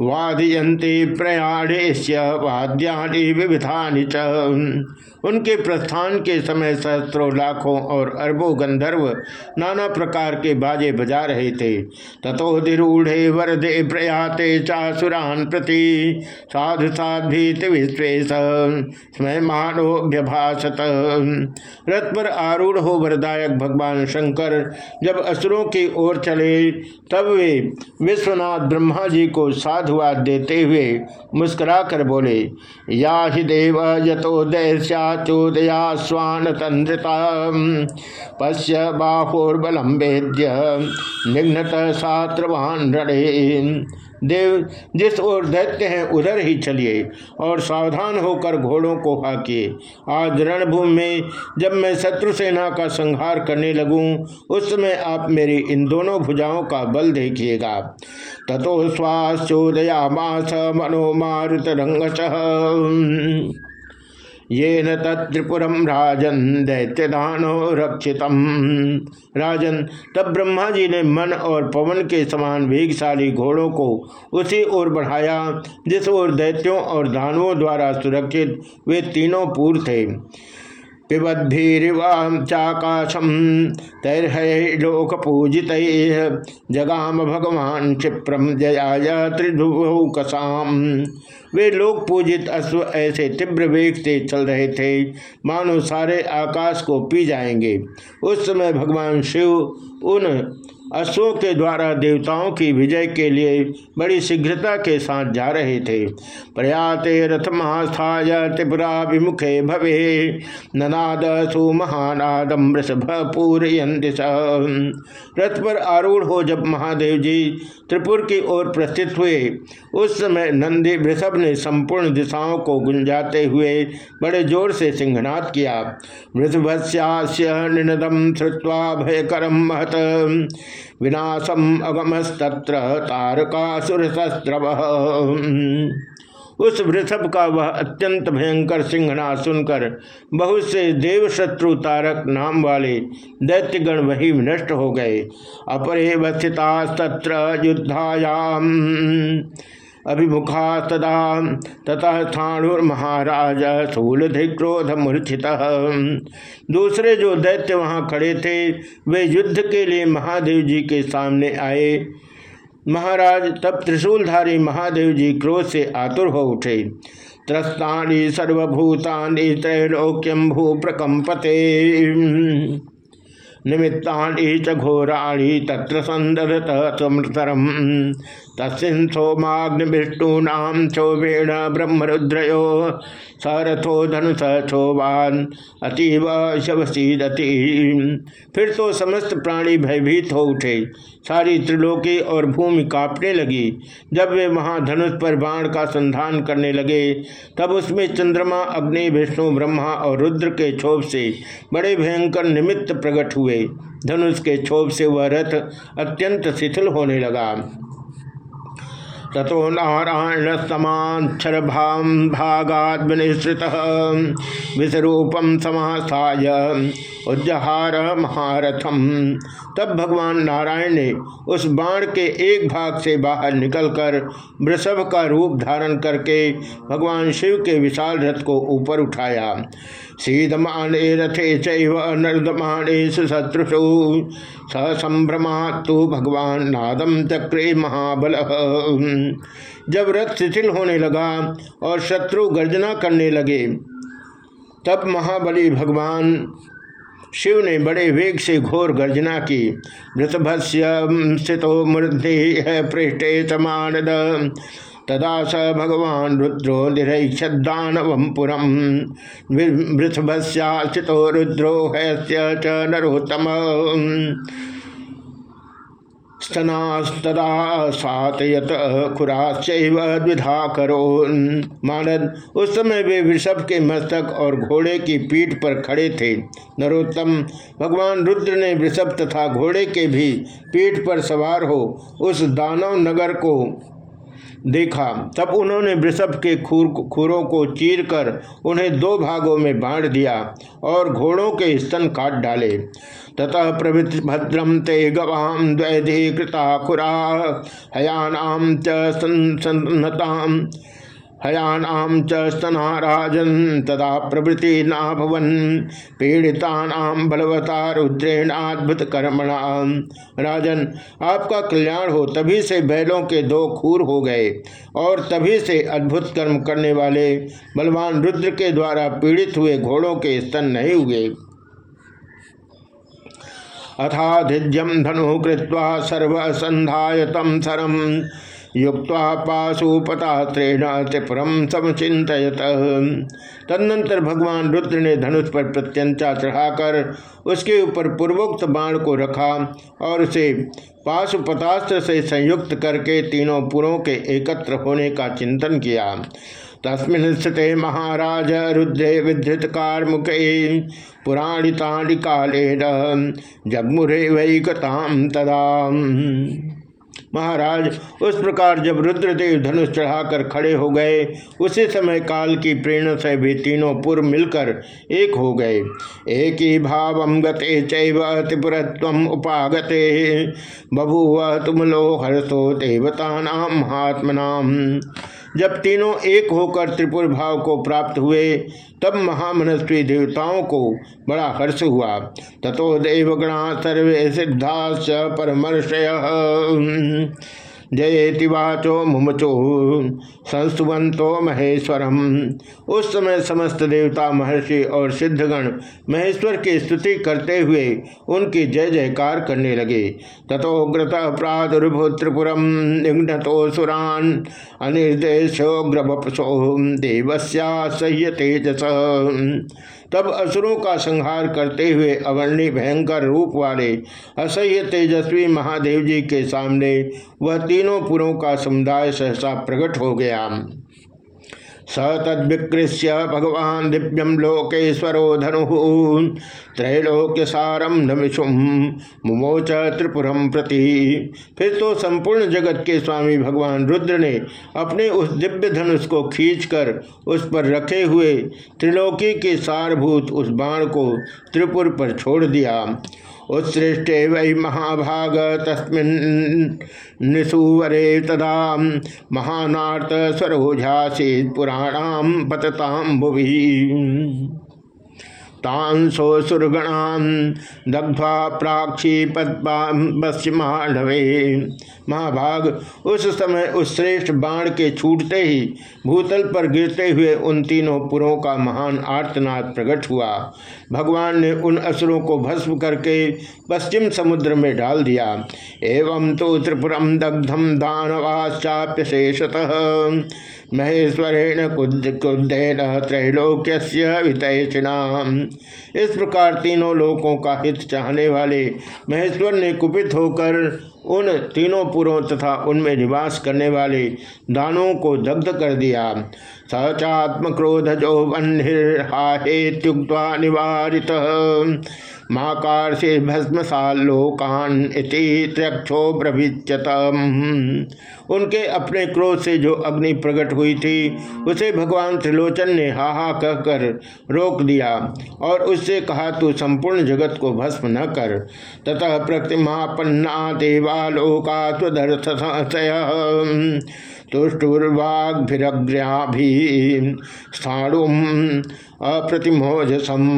वादयंती प्रयाणेश वाद्यानि विविधानि च। उनके प्रस्थान के समय सहस्त्रों लाखों और अरबों गंधर्व नाना प्रकार के बाजे बजा रहे थे। तथोधिरूढ़े वरदे प्रयाते चासुरान प्रति साधु साधीत विश्वेश स्वयमानोभ्यभाषत रथ पर आरूढ़ हो वरदायक भगवान शंकर जब असुरों की ओर चले, तब वे विश्वनाथ ब्रह्मा जी को साध साधुवाद देते हुए मुस्कुरा कर बोले, या ही देव, यतो दैस्याचोदया स्वान तंद्रता पश्य बाहोर्बल वेद्य निघ्नत सात्रवान रे देव जिस ओर दैत्य हैं, उधर ही चलिए और सावधान होकर घोड़ों को हाकिए। आज रणभूमि में जब मैं शत्रु सेना का संहार करने लगूं उस समय आप मेरी इन दोनों भुजाओं का बल देखिएगा। तथो श्वासोदया मास मनोमारुत रंग ये न राजन दैत्य दानो रक्षितम। राजन, तब ब्रह्मा जी ने मन और पवन के समान वेगशाली घोड़ों को उसी ओर बढ़ाया, जिस ओर दैत्यों और दानवों द्वारा सुरक्षित वे तीनों पूर्व थे। पिबद्भिवाम चाकाशम तैर्लोक पूजित जगाम भगवान क्षिप्रम जयाय त्रिधुकसाम वे लोक पूजित अश्व ऐसे तीव्र वेग से चल रहे थे, मानो सारे आकाश को पी जाएँगे। उस समय भगवान शिव उन अश्वों के द्वारा देवताओं की विजय के लिए बड़ी शीघ्रता के साथ जा रहे थे। प्रयाते रथ महास्थाय त्रिपुरा विमुखे भवे ननाद सुमहानादम रथ पर आरूढ़ हो जब महादेव जी त्रिपुर की ओर प्रस्थित हुए, उस समय नंदी वृषभ ने संपूर्ण दिशाओं को गुंजाते हुए बड़े ज़ोर से सिंहनाद किया। वृषभस्यास्य निनदम श्रुवा भयकरम महत। विनाशम अगमस्तत्र तारकासुर उस वृषभ का वह अत्यंत भयंकर सिंहना सुनकर बहुत से देव शत्रु तारक नाम वाले दैत्यगण वही नष्ट हो गए। अपरे वस्थिता तत्र युद्धायाम। अभिमुखा तदा। ततः स्थाणुर्महाराज क्रोध मूर्छित दूसरे जो दैत्य वहाँ खड़े थे, वे युद्ध के लिए महादेव जी के सामने आए। महाराज तब त्रिशूलधारी महादेव जी क्रोध से आतुर हो उठे। त्रस्तानी सर्वभूतानि त्रैलोक्यम भू प्रकंपते निमित्तानि च घोराणि तत्र संदधत समृतरम तस्मिन् सोमाग्निविष्णूनां चोभेण ब्रह्मरुद्रयो। सरथो धनुष चोवान अतीव शवसीदति। फिर तो समस्त प्राणी भयभीत हो उठे। सारी त्रिलोकी और भूमि कांपने लगी। जब वे महाधनुष पर बाण का संधान करने लगे, तब उसमें चंद्रमा, अग्नि, विष्णु, ब्रह्मा और रुद्र के क्षोभ से बड़े भयंकर निमित्त प्रकट हुए। धनुष के क्षोभ से वह रथ अत्यंत शिथिल होने लगा। तथो नारायण समाक्षर भाम विश्वरूपम समास्थाय उज्जहार महारथम तब भगवान नारायण ने उस बाण के एक भाग से बाहर निकलकर वृषभ का रूप धारण करके भगवान शिव के विशाल रथ को ऊपर उठाया। सीधमाने रथे चर्दमाने शत्रुषु संभ्रमा तो भगवान नादम चक्रे महाबल। जब रथ शिथिल होने लगा और शत्रु गर्जना करने लगे, तब महाबली भगवान शिव ने बड़े वेग से घोर गर्जना की। वृषभस्य स्थितो मूर्धि है पृष्ठे समानद। तदा स भगवान रुद्रो निरक्षदानवम पुरम रुद्रो है नरोत्तम। स्तनास्तदा सातयत खुराश्चैव द्विधा करो मानद, उस समय वे वृषभ के मस्तक और घोड़े की पीठ पर खड़े थे। नरोत्तम, भगवान रुद्र ने वृषभ तथा घोड़े के भी पीठ पर सवार हो उस दानव नगर को देखा। तब उन्होंने वृषभ के खूर, खूरों को चीर कर उन्हें दो भागों में बांट दिया और घोड़ों के स्तन काट डाले। ततः प्रवृत्ति भद्रम ते गवाम द्वैधि कृता खुरा हयानाम च चन्नताम हयानाम च स्तनाराजन तदा प्रभृति नाभवन। पीड़ितानाम बलवता रुद्रेणाद्भुत कर्मणा। राजन, आपका कल्याण हो, तभी से बैलों के दो खूर हो गए और तभी से अद्भुत कर्म करने वाले बलवान रुद्र के द्वारा पीड़ित हुए घोड़ों के स्तन नहीं हुए। अथाधिज्यम धनु कृत्वा सर्वसंधाय तम सरम युक्त पाशुपतात्रेण त्रिपुरम समचिंतयत तदनंतर भगवान रुद्र ने धनुष पर प्रत्यंचा चढ़ाकर उसके ऊपर पूर्वोक्त बाण को रखा और उसे पाशुपतास्त्र से संयुक्त करके तीनों पुरों के एकत्र होने का चिंतन किया। तस्मिन स्थिते महाराज रुद्रे विधृत कारमुखे पुराणितानि कालेन जगमुरे वैकताम तदा। महाराज, उस प्रकार जब रुद्रदेव धनुष चढ़ाकर खड़े हो गए, उसी समय काल की प्रेरणा से भी तीनों पुर मिलकर एक हो गए। एक ही भाव गते चैव त्रिपुरत्व उपागते। बभूव तुम लोग हर्षो देवता नाम महात्मनाम जब तीनों एक होकर त्रिपुर भाव को प्राप्त हुए, तब महामनस्वी देवताओं को बड़ा हर्ष हुआ। तथो देवगणा सर्वे सिद्धा परमर्षय। जयेति वाचो मुमचो संस्तुवंतो महेश्वरम। उस समय समस्त देवता, महर्षि और सिद्धगण महेश्वर की स्तुति करते हुए उनकी जय जयकार करने लगे। तथो ग्रत प्रादुर्भु त्रिपुरम निघ्नतो सुरान अनिर्देशोग्रवपसो देवस्या सह्य तेजस। तब असुरों का संहार करते हुए अवर्णी भयंकर रूप वाले असह्य तेजस्वी महादेव जी के सामने वह तीनों पुरों का समुदाय सहसा प्रकट हो गया। स तद्विकृष्य भगवान दिव्यम लोकेश्वरो धनु। त्रैलोक्य सारम नमिषुम मुमोच त्रिपुरम प्रति। फिर तो संपूर्ण जगत के स्वामी भगवान रुद्र ने अपने उस दिव्य धनुष को खींचकर उस पर रखे हुए त्रिलोकी के सारभूत उस बाण को त्रिपुर पर छोड़ दिया। उत्सृष्टे वै महाभाग तस्वरे तदा महानार्थ सरोजासी पुराणाम पतताम भुवि। तांसो सुरगणान दग्ध्वा प्राक्षी पश्चिमाढ़वे। महाभाग, उस समय उस श्रेष्ठ बाण के छूटते ही भूतल पर गिरते हुए उन तीनों पुरों का महान आर्तनाद प्रकट हुआ। भगवान ने उन असुरों को भस्म करके पश्चिम समुद्र में डाल दिया। एवं तो त्रिपुरम दग्धम दानवाश्चाप्य शेषतः महेश्वरेण क्रुद्धेन त्रैलोक्य इस प्रकार तीनों लोकों का हित चाहने वाले महेश्वर ने कुपित होकर उन तीनों पुरों तथा उनमें निवास करने वाले दानों को दग्ध कर दिया। सचात्म क्रोध जो वन्हिर्हाहेत्युक्ता निवारित। महाकार से भस्मशालोकान इति त्रक्षो उनके अपने क्रोध से जो अग्नि प्रकट हुई थी, उसे भगवान त्रिलोचन ने हाहा कहकर रोक दिया और उससे कहा, तू संपूर्ण जगत को भस्म न कर। ततः प्रतिमापन्ना देवालोका त्वदर्थ तुष्टुर्वाग्भिरग्र्याभी अप्रतिमोजसम।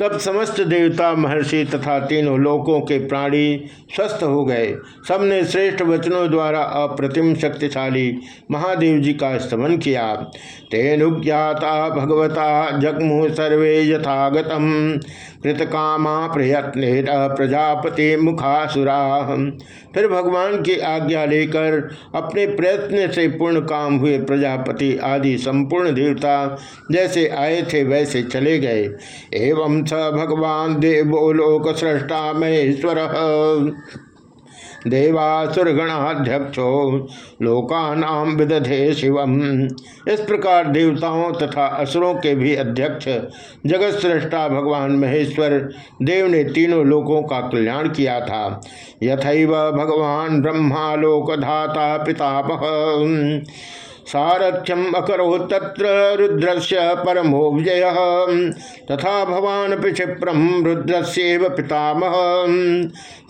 तब समस्त देवता महर्षि तथा तीनों लोकों के प्राणी स्वस्थ हो गए। सबने श्रेष्ठ वचनों द्वारा अप्रतिम शक्तिशाली महादेव जी का स्तमन किया। तेनुज्ञाता भगवता जगमु सर्वे यथागतम। कृतकामा प्रयत्न प्रजापति मुखासुरा। फिर भगवान की आज्ञा लेकर अपने प्रयत्न से पूर्ण काम हुए, प्रजापति आदि संपूर्ण देवता जैसे आए थे वैसे चले गए। एवं स भगवान देवो लोक सृष्टा महेश्वर। देवासुरगणाध्यक्षो लोकानाम विदधे शिवम। इस प्रकार देवताओं तथा असुरों के भी अध्यक्ष जगत श्रेष्ठा भगवान महेश्वर, देव ने तीनों लोकों का कल्याण किया था। यथव भगवान ब्रह्मा लोकधाता पितामह। सारथ्यम अकरो तत्र रुद्र से परमो विजय। तथा भवान क्षिप्रम रुद्र से पितामह।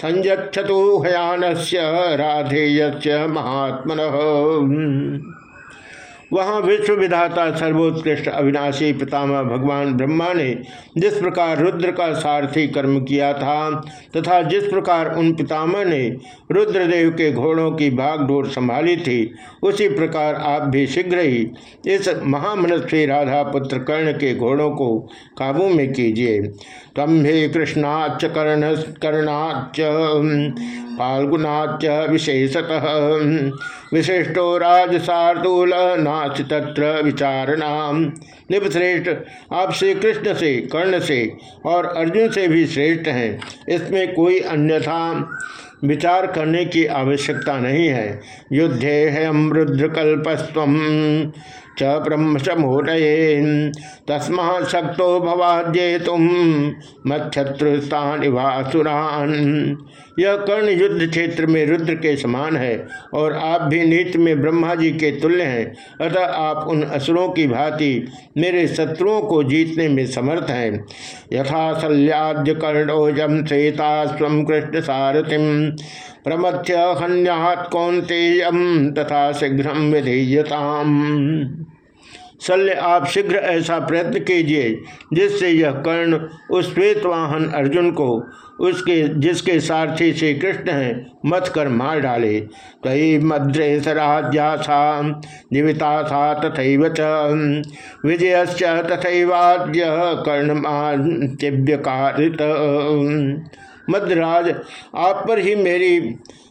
संजक्षतु हयान से राधेय महात्मन। वहाँ विश्व विधाता सर्वोत्कृष्ट अविनाशी पितामह भगवान ब्रह्मा ने जिस प्रकार रुद्र का सारथी कर्म किया था तथा जिस प्रकार उन पितामह ने रुद्रदेव के घोड़ों की भागडोर संभाली थी, उसी प्रकार आप भी शीघ्र ही इस महामनस्वी राधा पुत्र कर्ण के घोड़ों को काबू में कीजिए। तम भी कृष्णाच कर्ण कर्णाच फाल्गुनाच विशेषतः विशिष्टो राजसार्दूल नाच तत्र विचारणा निपश्रेष्ठ, आप श्री कृष्ण से, कर्ण से और अर्जुन से भी श्रेष्ठ हैं। इसमें कोई अन्यथा विचार करने की आवश्यकता नहीं है। युद्धे है रुद्रकल्पस्व च ब्रह्म समूढ़ये तस्मा शक्तो भवाद्ये तुम मच्छत्रुस्तान वासुरान यह कर्ण युद्ध क्षेत्र में रुद्र के समान है और आप भी नीति में ब्रह्मा जी के तुल्य हैं। अतः आप उन असुरों की भांति मेरे शत्रुओं को जीतने में समर्थ हैं। यथा शल्याद्य कर्णोजम श्वेता स्व कृष्ण सारथिम प्रमथ्य हन्यात कौंतेयम तथा शीघ्र विधेयताम। शल्य आप शीघ्र ऐसा प्रयत्न कीजिए, जिससे यह कर्ण उस श्वेतवाहन अर्जुन को उसके, जिसके सारथी श्री कृष्ण हैं, मत कर मार डाले। तही मद्रेसराज्यासा जीविता था तथा च। विजयश्च तथैवाद्य कर्णमाचिव्यकारित मद्राज, आप पर ही मेरी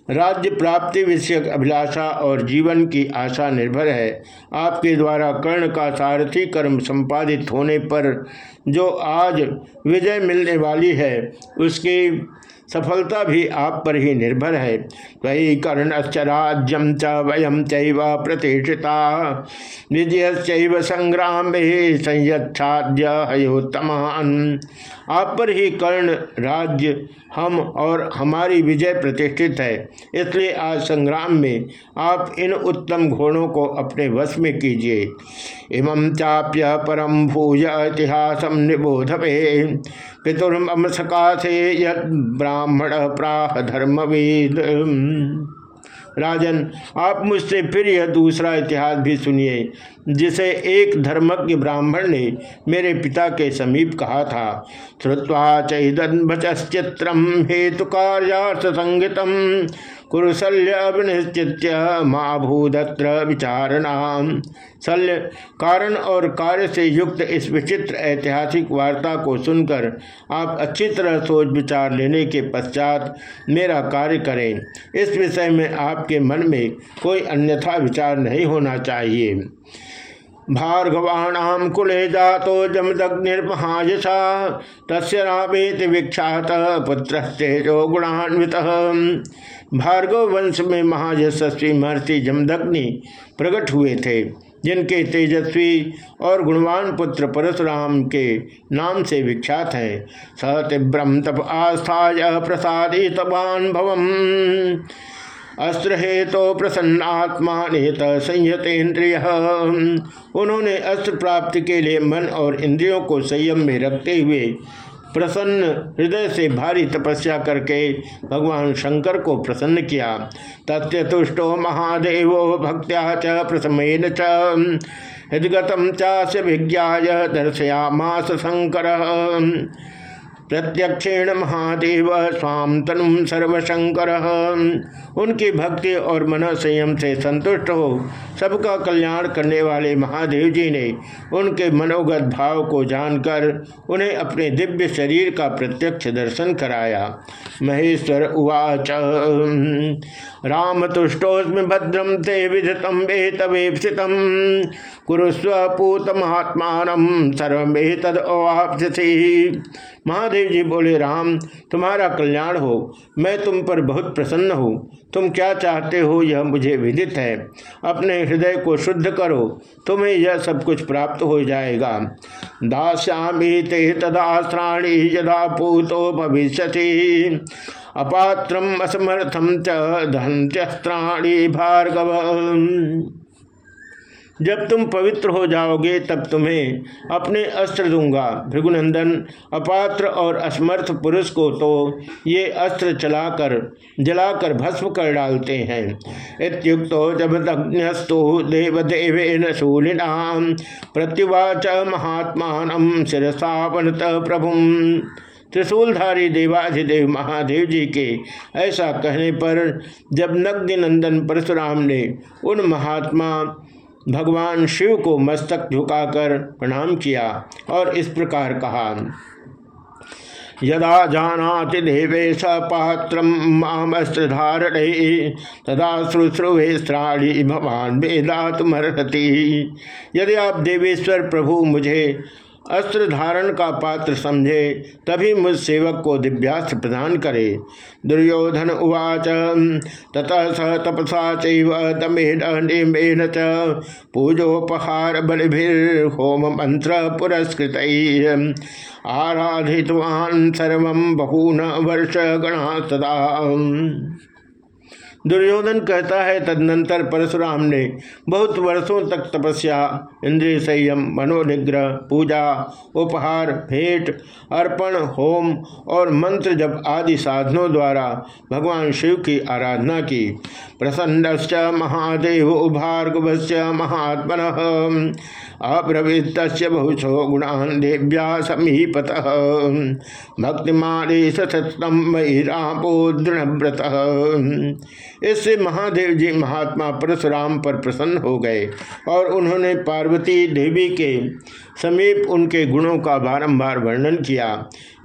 राज्य प्राप्ति विषयक अभिलाषा और जीवन की आशा निर्भर है। आपके द्वारा कर्ण का सारथी कर्म संपादित होने पर जो आज विजय मिलने वाली है, उसकी सफलता भी आप पर ही निर्भर है। वही कर्णश्च राज्यम च वयम चैव प्रतिष्ठिता विजय संग्राम संयच्छाद्य हयोत्तमान। आप पर ही कर्ण राज्य हम और हमारी विजय प्रतिष्ठित है। इसलिए आज संग्राम में आप इन उत्तम घोड़ों को अपने वश में कीजिए। इमं चाप्य परम भूय इतिहास निबोधपे पितुर्म सकाशे यद ब्राह्मण प्राह धर्मवेद। राजन, आप मुझसे फिर यह दूसरा इतिहास भी सुनिए, जिसे एक धर्मज्ञ ब्राह्मण ने मेरे पिता के समीप कहा था। श्रुवा चैदचित्रम हेतु कार्यार्थ संगतम कुरुशल्य माँ भूदत्र विचारणा शल्य कारण और कार्य से युक्त इस विचित्र ऐतिहासिक वार्ता को सुनकर आप अच्छी तरह सोच विचार लेने के पश्चात मेरा कार्य करें। इस विषय में आपके मन में कोई अन्यथा विचार नहीं होना चाहिए। भार्गवाणाम कुले जातो जमदग्निर्महायशा, तस्य रामेति विख्यात पुत्रस्तेजो गुणान्वित। भार्गव वंश में महायशस्वी महर्षि जमदग्नि प्रकट हुए थे, जिनके तेजस्वी और गुणवान पुत्र परशुराम के नाम से विख्यात हैं। स तीव्रम तप आस्थाय प्रसादितवान भवम। अस्त्र हेतु तो प्रसन्नात्मा नेत संयतेन्द्रिय। उन्होंने अस्त्र प्राप्ति के लिए मन और इंद्रियों को संयम में रखते हुए प्रसन्न हृदय से भारी तपस्या करके भगवान शंकर को प्रसन्न किया। तत्वतुष्टो महादेव भक्त्या च प्रसमेन च। हृदगतम चाश विज्ञा दर्शयामास शंकर। प्रत्यक्षेण महादेव स्वाम तनुम सर्वशंकर। उनकी भक्ति और मन संयम से संतुष्ट हो सबका कल्याण करने वाले महादेव जी ने उनके मनोगत भाव को जानकर उन्हें अपने दिव्य शरीर का प्रत्यक्ष दर्शन कराया। महेश्वर उवाच, राम तुष्टोस्म भद्रम ते विधतम वेतवेक्षित कुरुस्व पूत महात्मान सर्वे तद महादेव जी बोले, राम, तुम्हारा कल्याण हो, मैं तुम पर बहुत प्रसन्न हूँ। तुम क्या चाहते हो यह मुझे विदित है। अपने हृदय को शुद्ध करो, तुम्हें यह सब कुछ प्राप्त हो जाएगा। दास्यामी ते तदाश्राणी यदा पूतो भविष्य अपात्रम असमर्थम च धन्यस्त्राणी भार्गव। जब तुम पवित्र हो जाओगे, तब तुम्हें अपने अस्त्र दूँगा। भृगुनंदन, अपात्र और असमर्थ पुरुष को तो ये अस्त्र चलाकर, जलाकर भस्म कर डालते हैं। इतुक्त जब दग्नस्तु देवदेवेन शूलिनाम प्रत्युवाच महात्मान शिरसावनत प्रभु। त्रिशूलधारी देवाधिदेव महादेव जी के ऐसा कहने पर जब नग्न नंदन परशुराम ने उन महात्मा भगवान शिव को मस्तक झुकाकर प्रणाम किया और इस प्रकार कहा, यदा जानाति देवेश पात्र मामस्त्रधारण तदा श्रुश्रुवे श्राणी भवान वेदातमर्हति। यदि आप देवेश्वर प्रभु मुझे अस्त्र धारण का पात्र समझे, तभी मुझ सेवक को दिव्यास्त्र प्रदान करे। दुर्योधन उवाच, ततः स तपसा चमेन च। पूजोपहार बलिभिर्होम मंत्र पुरस्कृत। आराधितवान सर्व बहून वर्ष गणा सदा। दुर्योधन कहता है, तदनंतर परशुराम ने बहुत वर्षों तक तपस्या, इंद्रिय संयम, मनोनिग्रह, पूजा, उपहार, भेंट, अर्पण, होम और मंत्र जप आदि साधनों द्वारा भगवान शिव की आराधना की। प्रसन्न महादेव भार्गवश्च महात्मन। अब्रवीत बहुशो गुणान देव्या समीपत। भक्तिमाने सततम मई रामो इससे महादेव जी महात्मा परशुराम पर प्रसन्न हो गए और उन्होंने पार्वती देवी के समीप उनके गुणों का बारंबार वर्णन किया।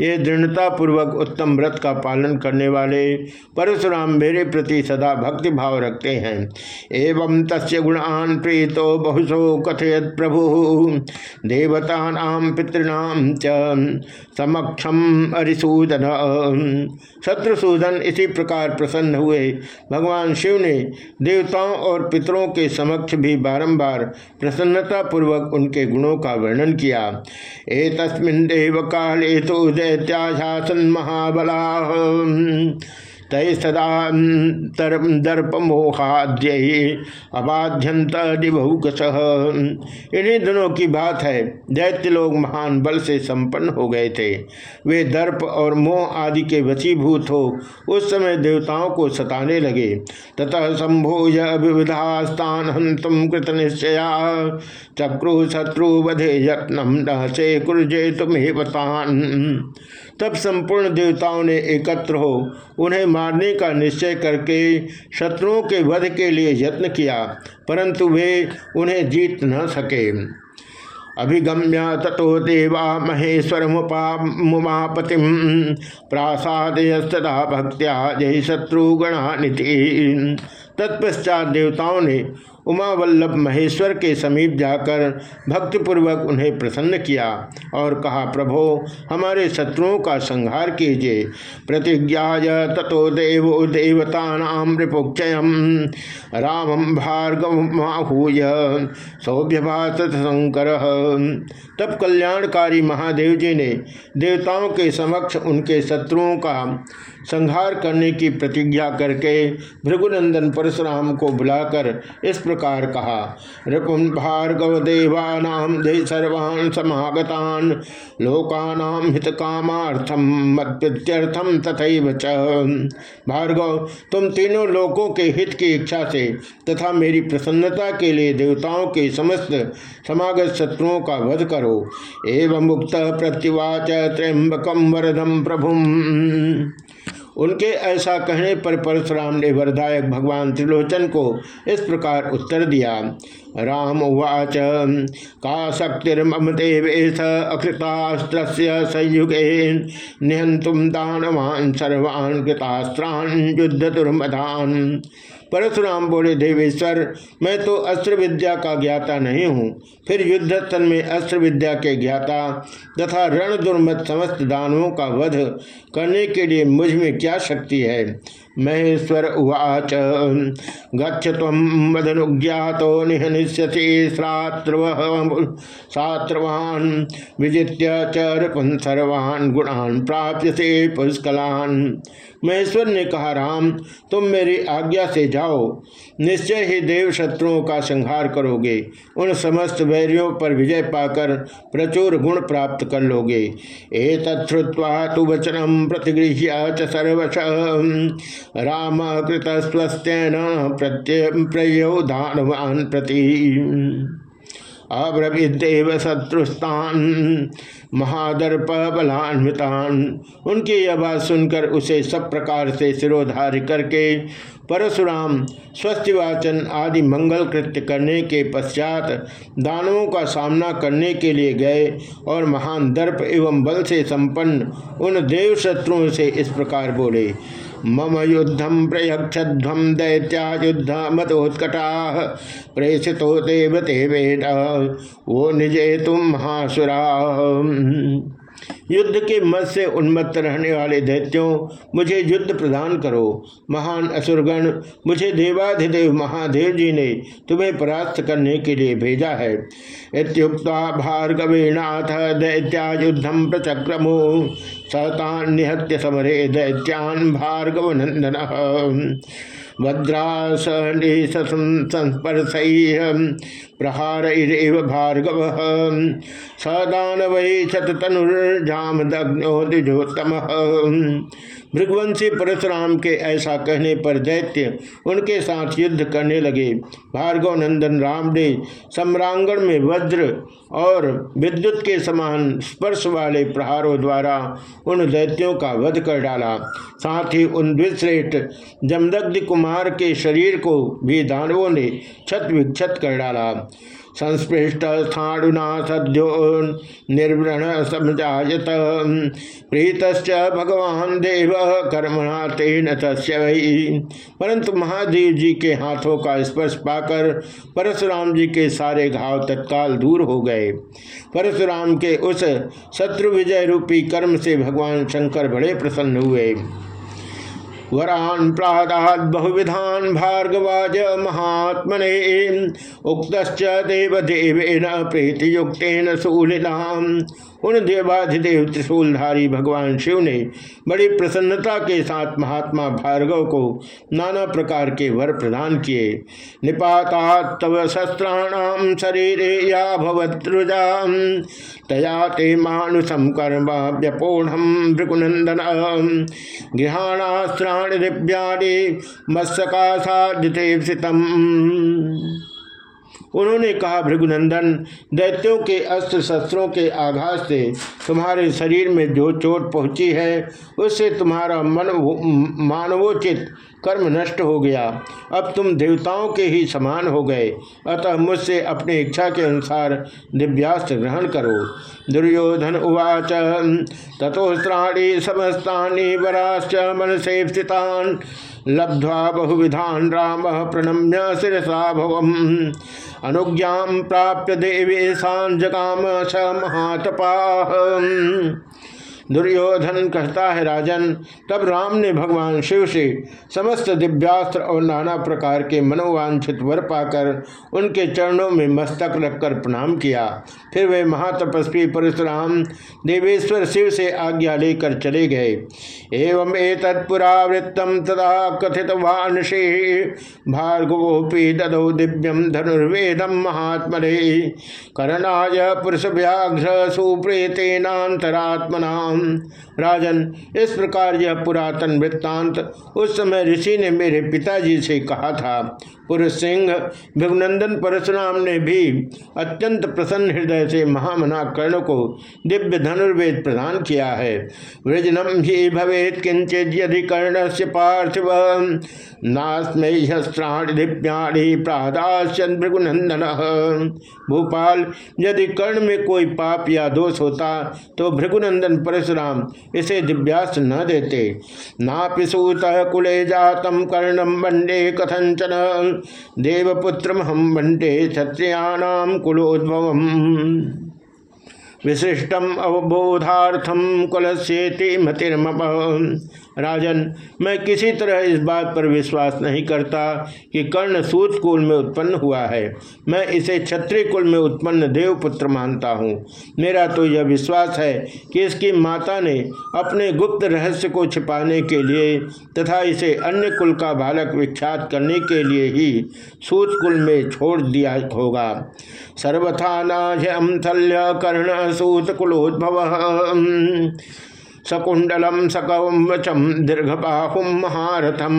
ये दृढ़ता पूर्वक उत्तम व्रत का पालन करने वाले परशुराम मेरे प्रति सदा भक्ति भाव रखते हैं। एवं तस्य गुणान प्रीतो बहुशो कथयत प्रभु। देवता नाम पितृणाम च समक्षम अरिसूदन। शत्रुसूदन इसी प्रकार प्रसन्न हुए। भगवान शिव ने देवताओं और पितरों के समक्ष भी बारंबार प्रसन्नता पूर्वक उनके गुणों का वर्णन किया। ए तस्मिन देव काले तो दैत्याशासन महाबला तय सदा दर्प मोहाद्य अबाध्यंत दिभुकस इन्हीं दिनों की बात है, दैत्य लोग महान बल से संपन्न हो गए थे। वे दर्प और मोह आदि के वशीभूत हो, उस समय देवताओं को सताने लगे। ततः संभोज विविधास्तान हंतुम कृत निश्चया चक्रु शत्रु वधे यत्नम न से कुरजे तुम्हें बतान तब संपूर्ण देवताओं ने एकत्र हो उन्हें मारने का निश्चय करके शत्रुओं के वध के लिए यत्न किया, परंतु वे उन्हें जीत न सके। अभिगम्य ततो देवा महेश्वर मुमापति प्रासादयस्तदा भक्त्या जय शत्रुगणा तत्पश्चात देवताओं ने उमा वल्लभ महेश्वर के समीप जाकर भक्तिपूर्वक उन्हें प्रसन्न किया और कहा, प्रभो, हमारे शत्रुओं का संहार कीजिए। प्रतिज्ञा ततो देवो देवता नाम रिपुक्षय रामम भार्गवहूय सौभ्यभात शंकर। तब कल्याणकारी महादेव जी ने देवताओं के समक्ष उनके शत्रुओं का संहार करने की प्रतिज्ञा करके भृगुनंदन परशुराम को बुलाकर इस प्रकार कहा रिपुन भार्गव देवानाम दे सर्वान् समागतान लोकानाम हित कामार्थम मत्यर्थम तथा भार्गव, तुम तीनों लोकों के हित की इच्छा से तथा मेरी प्रसन्नता के लिए देवताओं के समस्त समागत शत्रुओं का वध करो। एवं मुक्त प्रत्युवाच त्र्यंबकम वरदम प्रभुम। उनके ऐसा कहने पर परशुराम ने वरदायक भगवान त्रिलोचन को इस प्रकार उत्तर दिया, राम उवाच, का शक्तिर्मम देवेश अकृतास्त्र संयुगे निहंतुम दानवान सर्वान् युद्ध दुर्मदान परशुराम बोले देवेश्वर मैं तो अस्त्र विद्या का ज्ञाता नहीं हूँ। फिर युद्धस्थल में अस्त्र विद्या के ज्ञाता तथा रण दुर्मत समस्त दानवों का वध करने के लिए मुझमें क्या शक्ति है? महेश्वर उवाच। गच्छ तम वदनुज्ञातो निहनिष्यसि सात्रवान् विजित्य च सर्वान् गुणान् प्राप्य से पुष्कलान्। महेश्वर ने कहा, राम, तुम मेरी आज्ञा से जाओ। निश्चय ही देव शत्रुओं का संहार करोगे। उन समस्त वैरियों पर विजय पाकर प्रचुर गुण प्राप्त कर लोगे। ए तत्वा तु वचनम प्रतिगृह्य च राम कृत स्वस्तेन प्रत्य प्रयोधानवान प्रति। अब्रवीदेव शत्रुस्तान महादर्प बलान्वितान उनकी यह बात सुनकर उसे सब प्रकार से सिरोधार्य करके, परशुराम, स्वस्तिवाचन आदि मंगल कृत्य करने के पश्चात दानवों का सामना करने के लिए गए और महान दर्प एवं बल से संपन्न उन देव शत्रुओं से इस प्रकार बोले मम युद्धम प्रयक्षध्व दैत्या युद्ध मतोत्कटा प्रेषितो देवते वेद। वो निजे तुम महासुरा। युद्ध के मत से उन्मत्त रहने वाले दैत्यों, मुझे युद्ध प्रदान करो। महान असुरगण, मुझे देवाधिदेव महादेव जी ने तुम्हें परास्त करने के लिए भेजा है। इतुक्ता भार्गवीनाथ दैत्या युद्धम प्रचक्रमो। सतान निहत्य समरे दैत्यान भार्गव नंदन भद्रासंस्पर्श प्रहार इव भार्गव। सदान वै शतनुर्जाम दग्नो द्विजोत्तम भृगवंशी परशुराम के ऐसा कहने पर दैत्य उनके साथ युद्ध करने लगे। भार्गव नंदन राम ने सम्रांगण में वज्र और विद्युत के समान स्पर्श वाले प्रहारों द्वारा उन दैत्यों का वध कर डाला। साथ ही उन द्विश्रेष्ठ जमदग्ध कुमार के शरीर को भी दानवों ने छत विक्षत कर डाला। संस्पृष्ट स्थाणुना सद्यो निर्वृण समझायत प्रीत भगवान देव कर्मणा तेन तस्य परंतु महादेव जी के हाथों का स्पर्श पाकर परशुराम जी के सारे घाव तत्काल दूर हो गए। परशुराम के उस शत्रु विजय रूपी कर्म से भगवान शंकर बड़े प्रसन्न हुए। वरान प्रादात बहुविधान भार्गवाज महात्मने। उक्त देवदेवेन प्रीतियुक्तेन शूलिनाम उन देवाधिदेव त्रिशूलधारी भगवान शिव ने बड़ी प्रसन्नता के साथ महात्मा भार्गव को नाना प्रकार के वर प्रदान किए। निपाता तव शस्त्राणाम शरीर या भवत्रुजा तया ते मानुषम कर्म व्यपोढ़ भृगुनंदन गृहाणास्त्राण दिव्याणी मत्सका साधिते उन्होंने कहा, भृगुनंदन, दैत्यों के अस्त्र शस्त्रों के आघात से तुम्हारे शरीर में जो चोट पहुँची है, उससे तुम्हारा मन मानवोचित कर्म नष्ट हो गया। अब तुम देवताओं के ही समान हो गए। अतः मुझसे अपनी इच्छा के अनुसार दिव्यास्त्र ग्रहण करो। दुर्योधन उवाच तथोस्त्राणी समस्तानी वराश्च मन से स्थितान। लब्ध्वा बहुविधान राम प्रणम्य शिरसा भवम। अनुज्ञा प्राप्य देवेशान जगाम स महातपा। दुर्योधन कहता है राजन, तब राम ने भगवान शिव से समस्त दिव्यास्त्र और नाना प्रकार के मनोवांछित वर पाकर उनके चरणों में मस्तक रखकर प्रणाम किया। फिर वे महातपस्वी परशुराम, देवेश्वर शिव से आज्ञा लेकर चले गए। एवं एक तत्पुरावृत्तम तदा कथित वानशी भार्गवोपी ददौ दिव्यम धनुर्वेदम महात्मरे करनाय पुरुष व्याघ्र सुप्रेतेनातरात्मना राजन। इस प्रकार यह पुरातन वृत्तांत उस समय ऋषि ने मेरे पिताजी से कहा था। पुरुष सिंह भिगनंदन परशुराम ने भी अत्यंत प्रसन्न हृदय से महामना कर्ण को दिव्य धनुर्वेद प्रदान किया है। वृजनम ही भवेत किंचित यदि कर्ण से पार्थिव नास्मयस्त्राण दिव्याणी प्रादाश्चन भृगुनंदन भोपाल, यदि कर्ण में कोई पाप या दोष होता तो भृगुनंदन परशुराम इसे दिव्यास न देते। नापिसूत कुले जातम कर्णम वंडे कथंचन देवपुत्र हम वंटे क्षत्रियाणाम कुलोद्भव विशिष्टम अवबोधार्थम कुलस्येति मतिर्म राजन, मैं किसी तरह इस बात पर विश्वास नहीं करता कि कर्ण सूत कुल में उत्पन्न हुआ है। मैं इसे क्षत्रिय कुल में उत्पन्न देवपुत्र मानता हूँ। मेरा तो यह विश्वास है कि इसकी माता ने अपने गुप्त रहस्य को छिपाने के लिए तथा इसे अन्य कुल का बालक विख्यात करने के लिए ही सूत कुल में छोड़ दिया होगा। सर्वथा नाझम थल्य कर्ण सूत कुलोद्भव। सकुंडलम दीर्घ दीर्घबाहुम महारथम।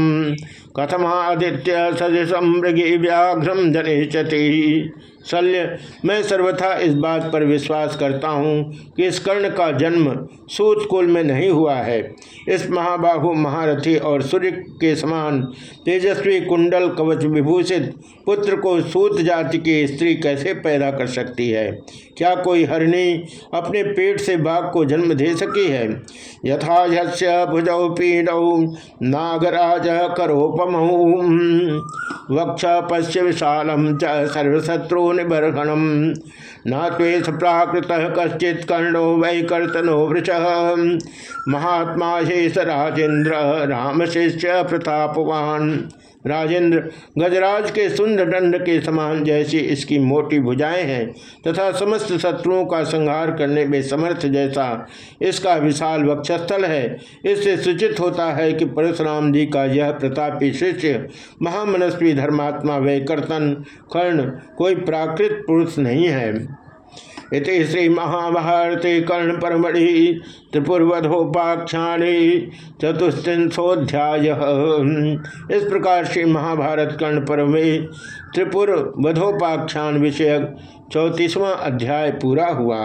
कथमादित्य सदृशम मृगी व्याघ्रम जनिष्यति शल्य। मैं सर्वथा इस बात पर विश्वास करता हूँ कि इस कर्ण का जन्म सूत कुल में नहीं हुआ है। इस महाबाहु, महारथी और सूर्य के समान तेजस्वी, कुंडल, कवच विभूषित पुत्र को सूत जाति की स्त्री कैसे पैदा कर सकती है? क्या कोई हरिणी अपने पेट से बाघ को जन्म दे सकी है? यथा भुजौ पीडौ, नागराज करोपम वक्ष पश्य विशालम च सर्वशत्रु निबर्हणम न प्राकृत कश्चित कर्णो वै कर्तनो वृष। महात्मा शेष राजेन्द्र राम शिष्य प्रतापवान। राजेंद्र, गजराज के सुंदर दंड के समान जैसी इसकी मोटी भुजाएँ हैं तथा समस्त शत्रुओं का संहार करने में समर्थ जैसा इसका विशाल वक्षस्थल है। इससे सूचित होता है कि परशुराम जी का यह प्रतापी शिष्य, महामनस्वी धर्मात्मा वैकर्तन, कर्ण, कोई प्राकृत पुरुष नहीं है। इति श्री महाभारती कर्ण परमढ़ि त्रिपुरवधोपाख्याणी चतुस्त्रिंशोध्याय इस प्रकार श्री महाभारत कर्ण पर्व में त्रिपुर वधोपाख्यान विषयक चौंतीसवां अध्याय पूरा हुआ।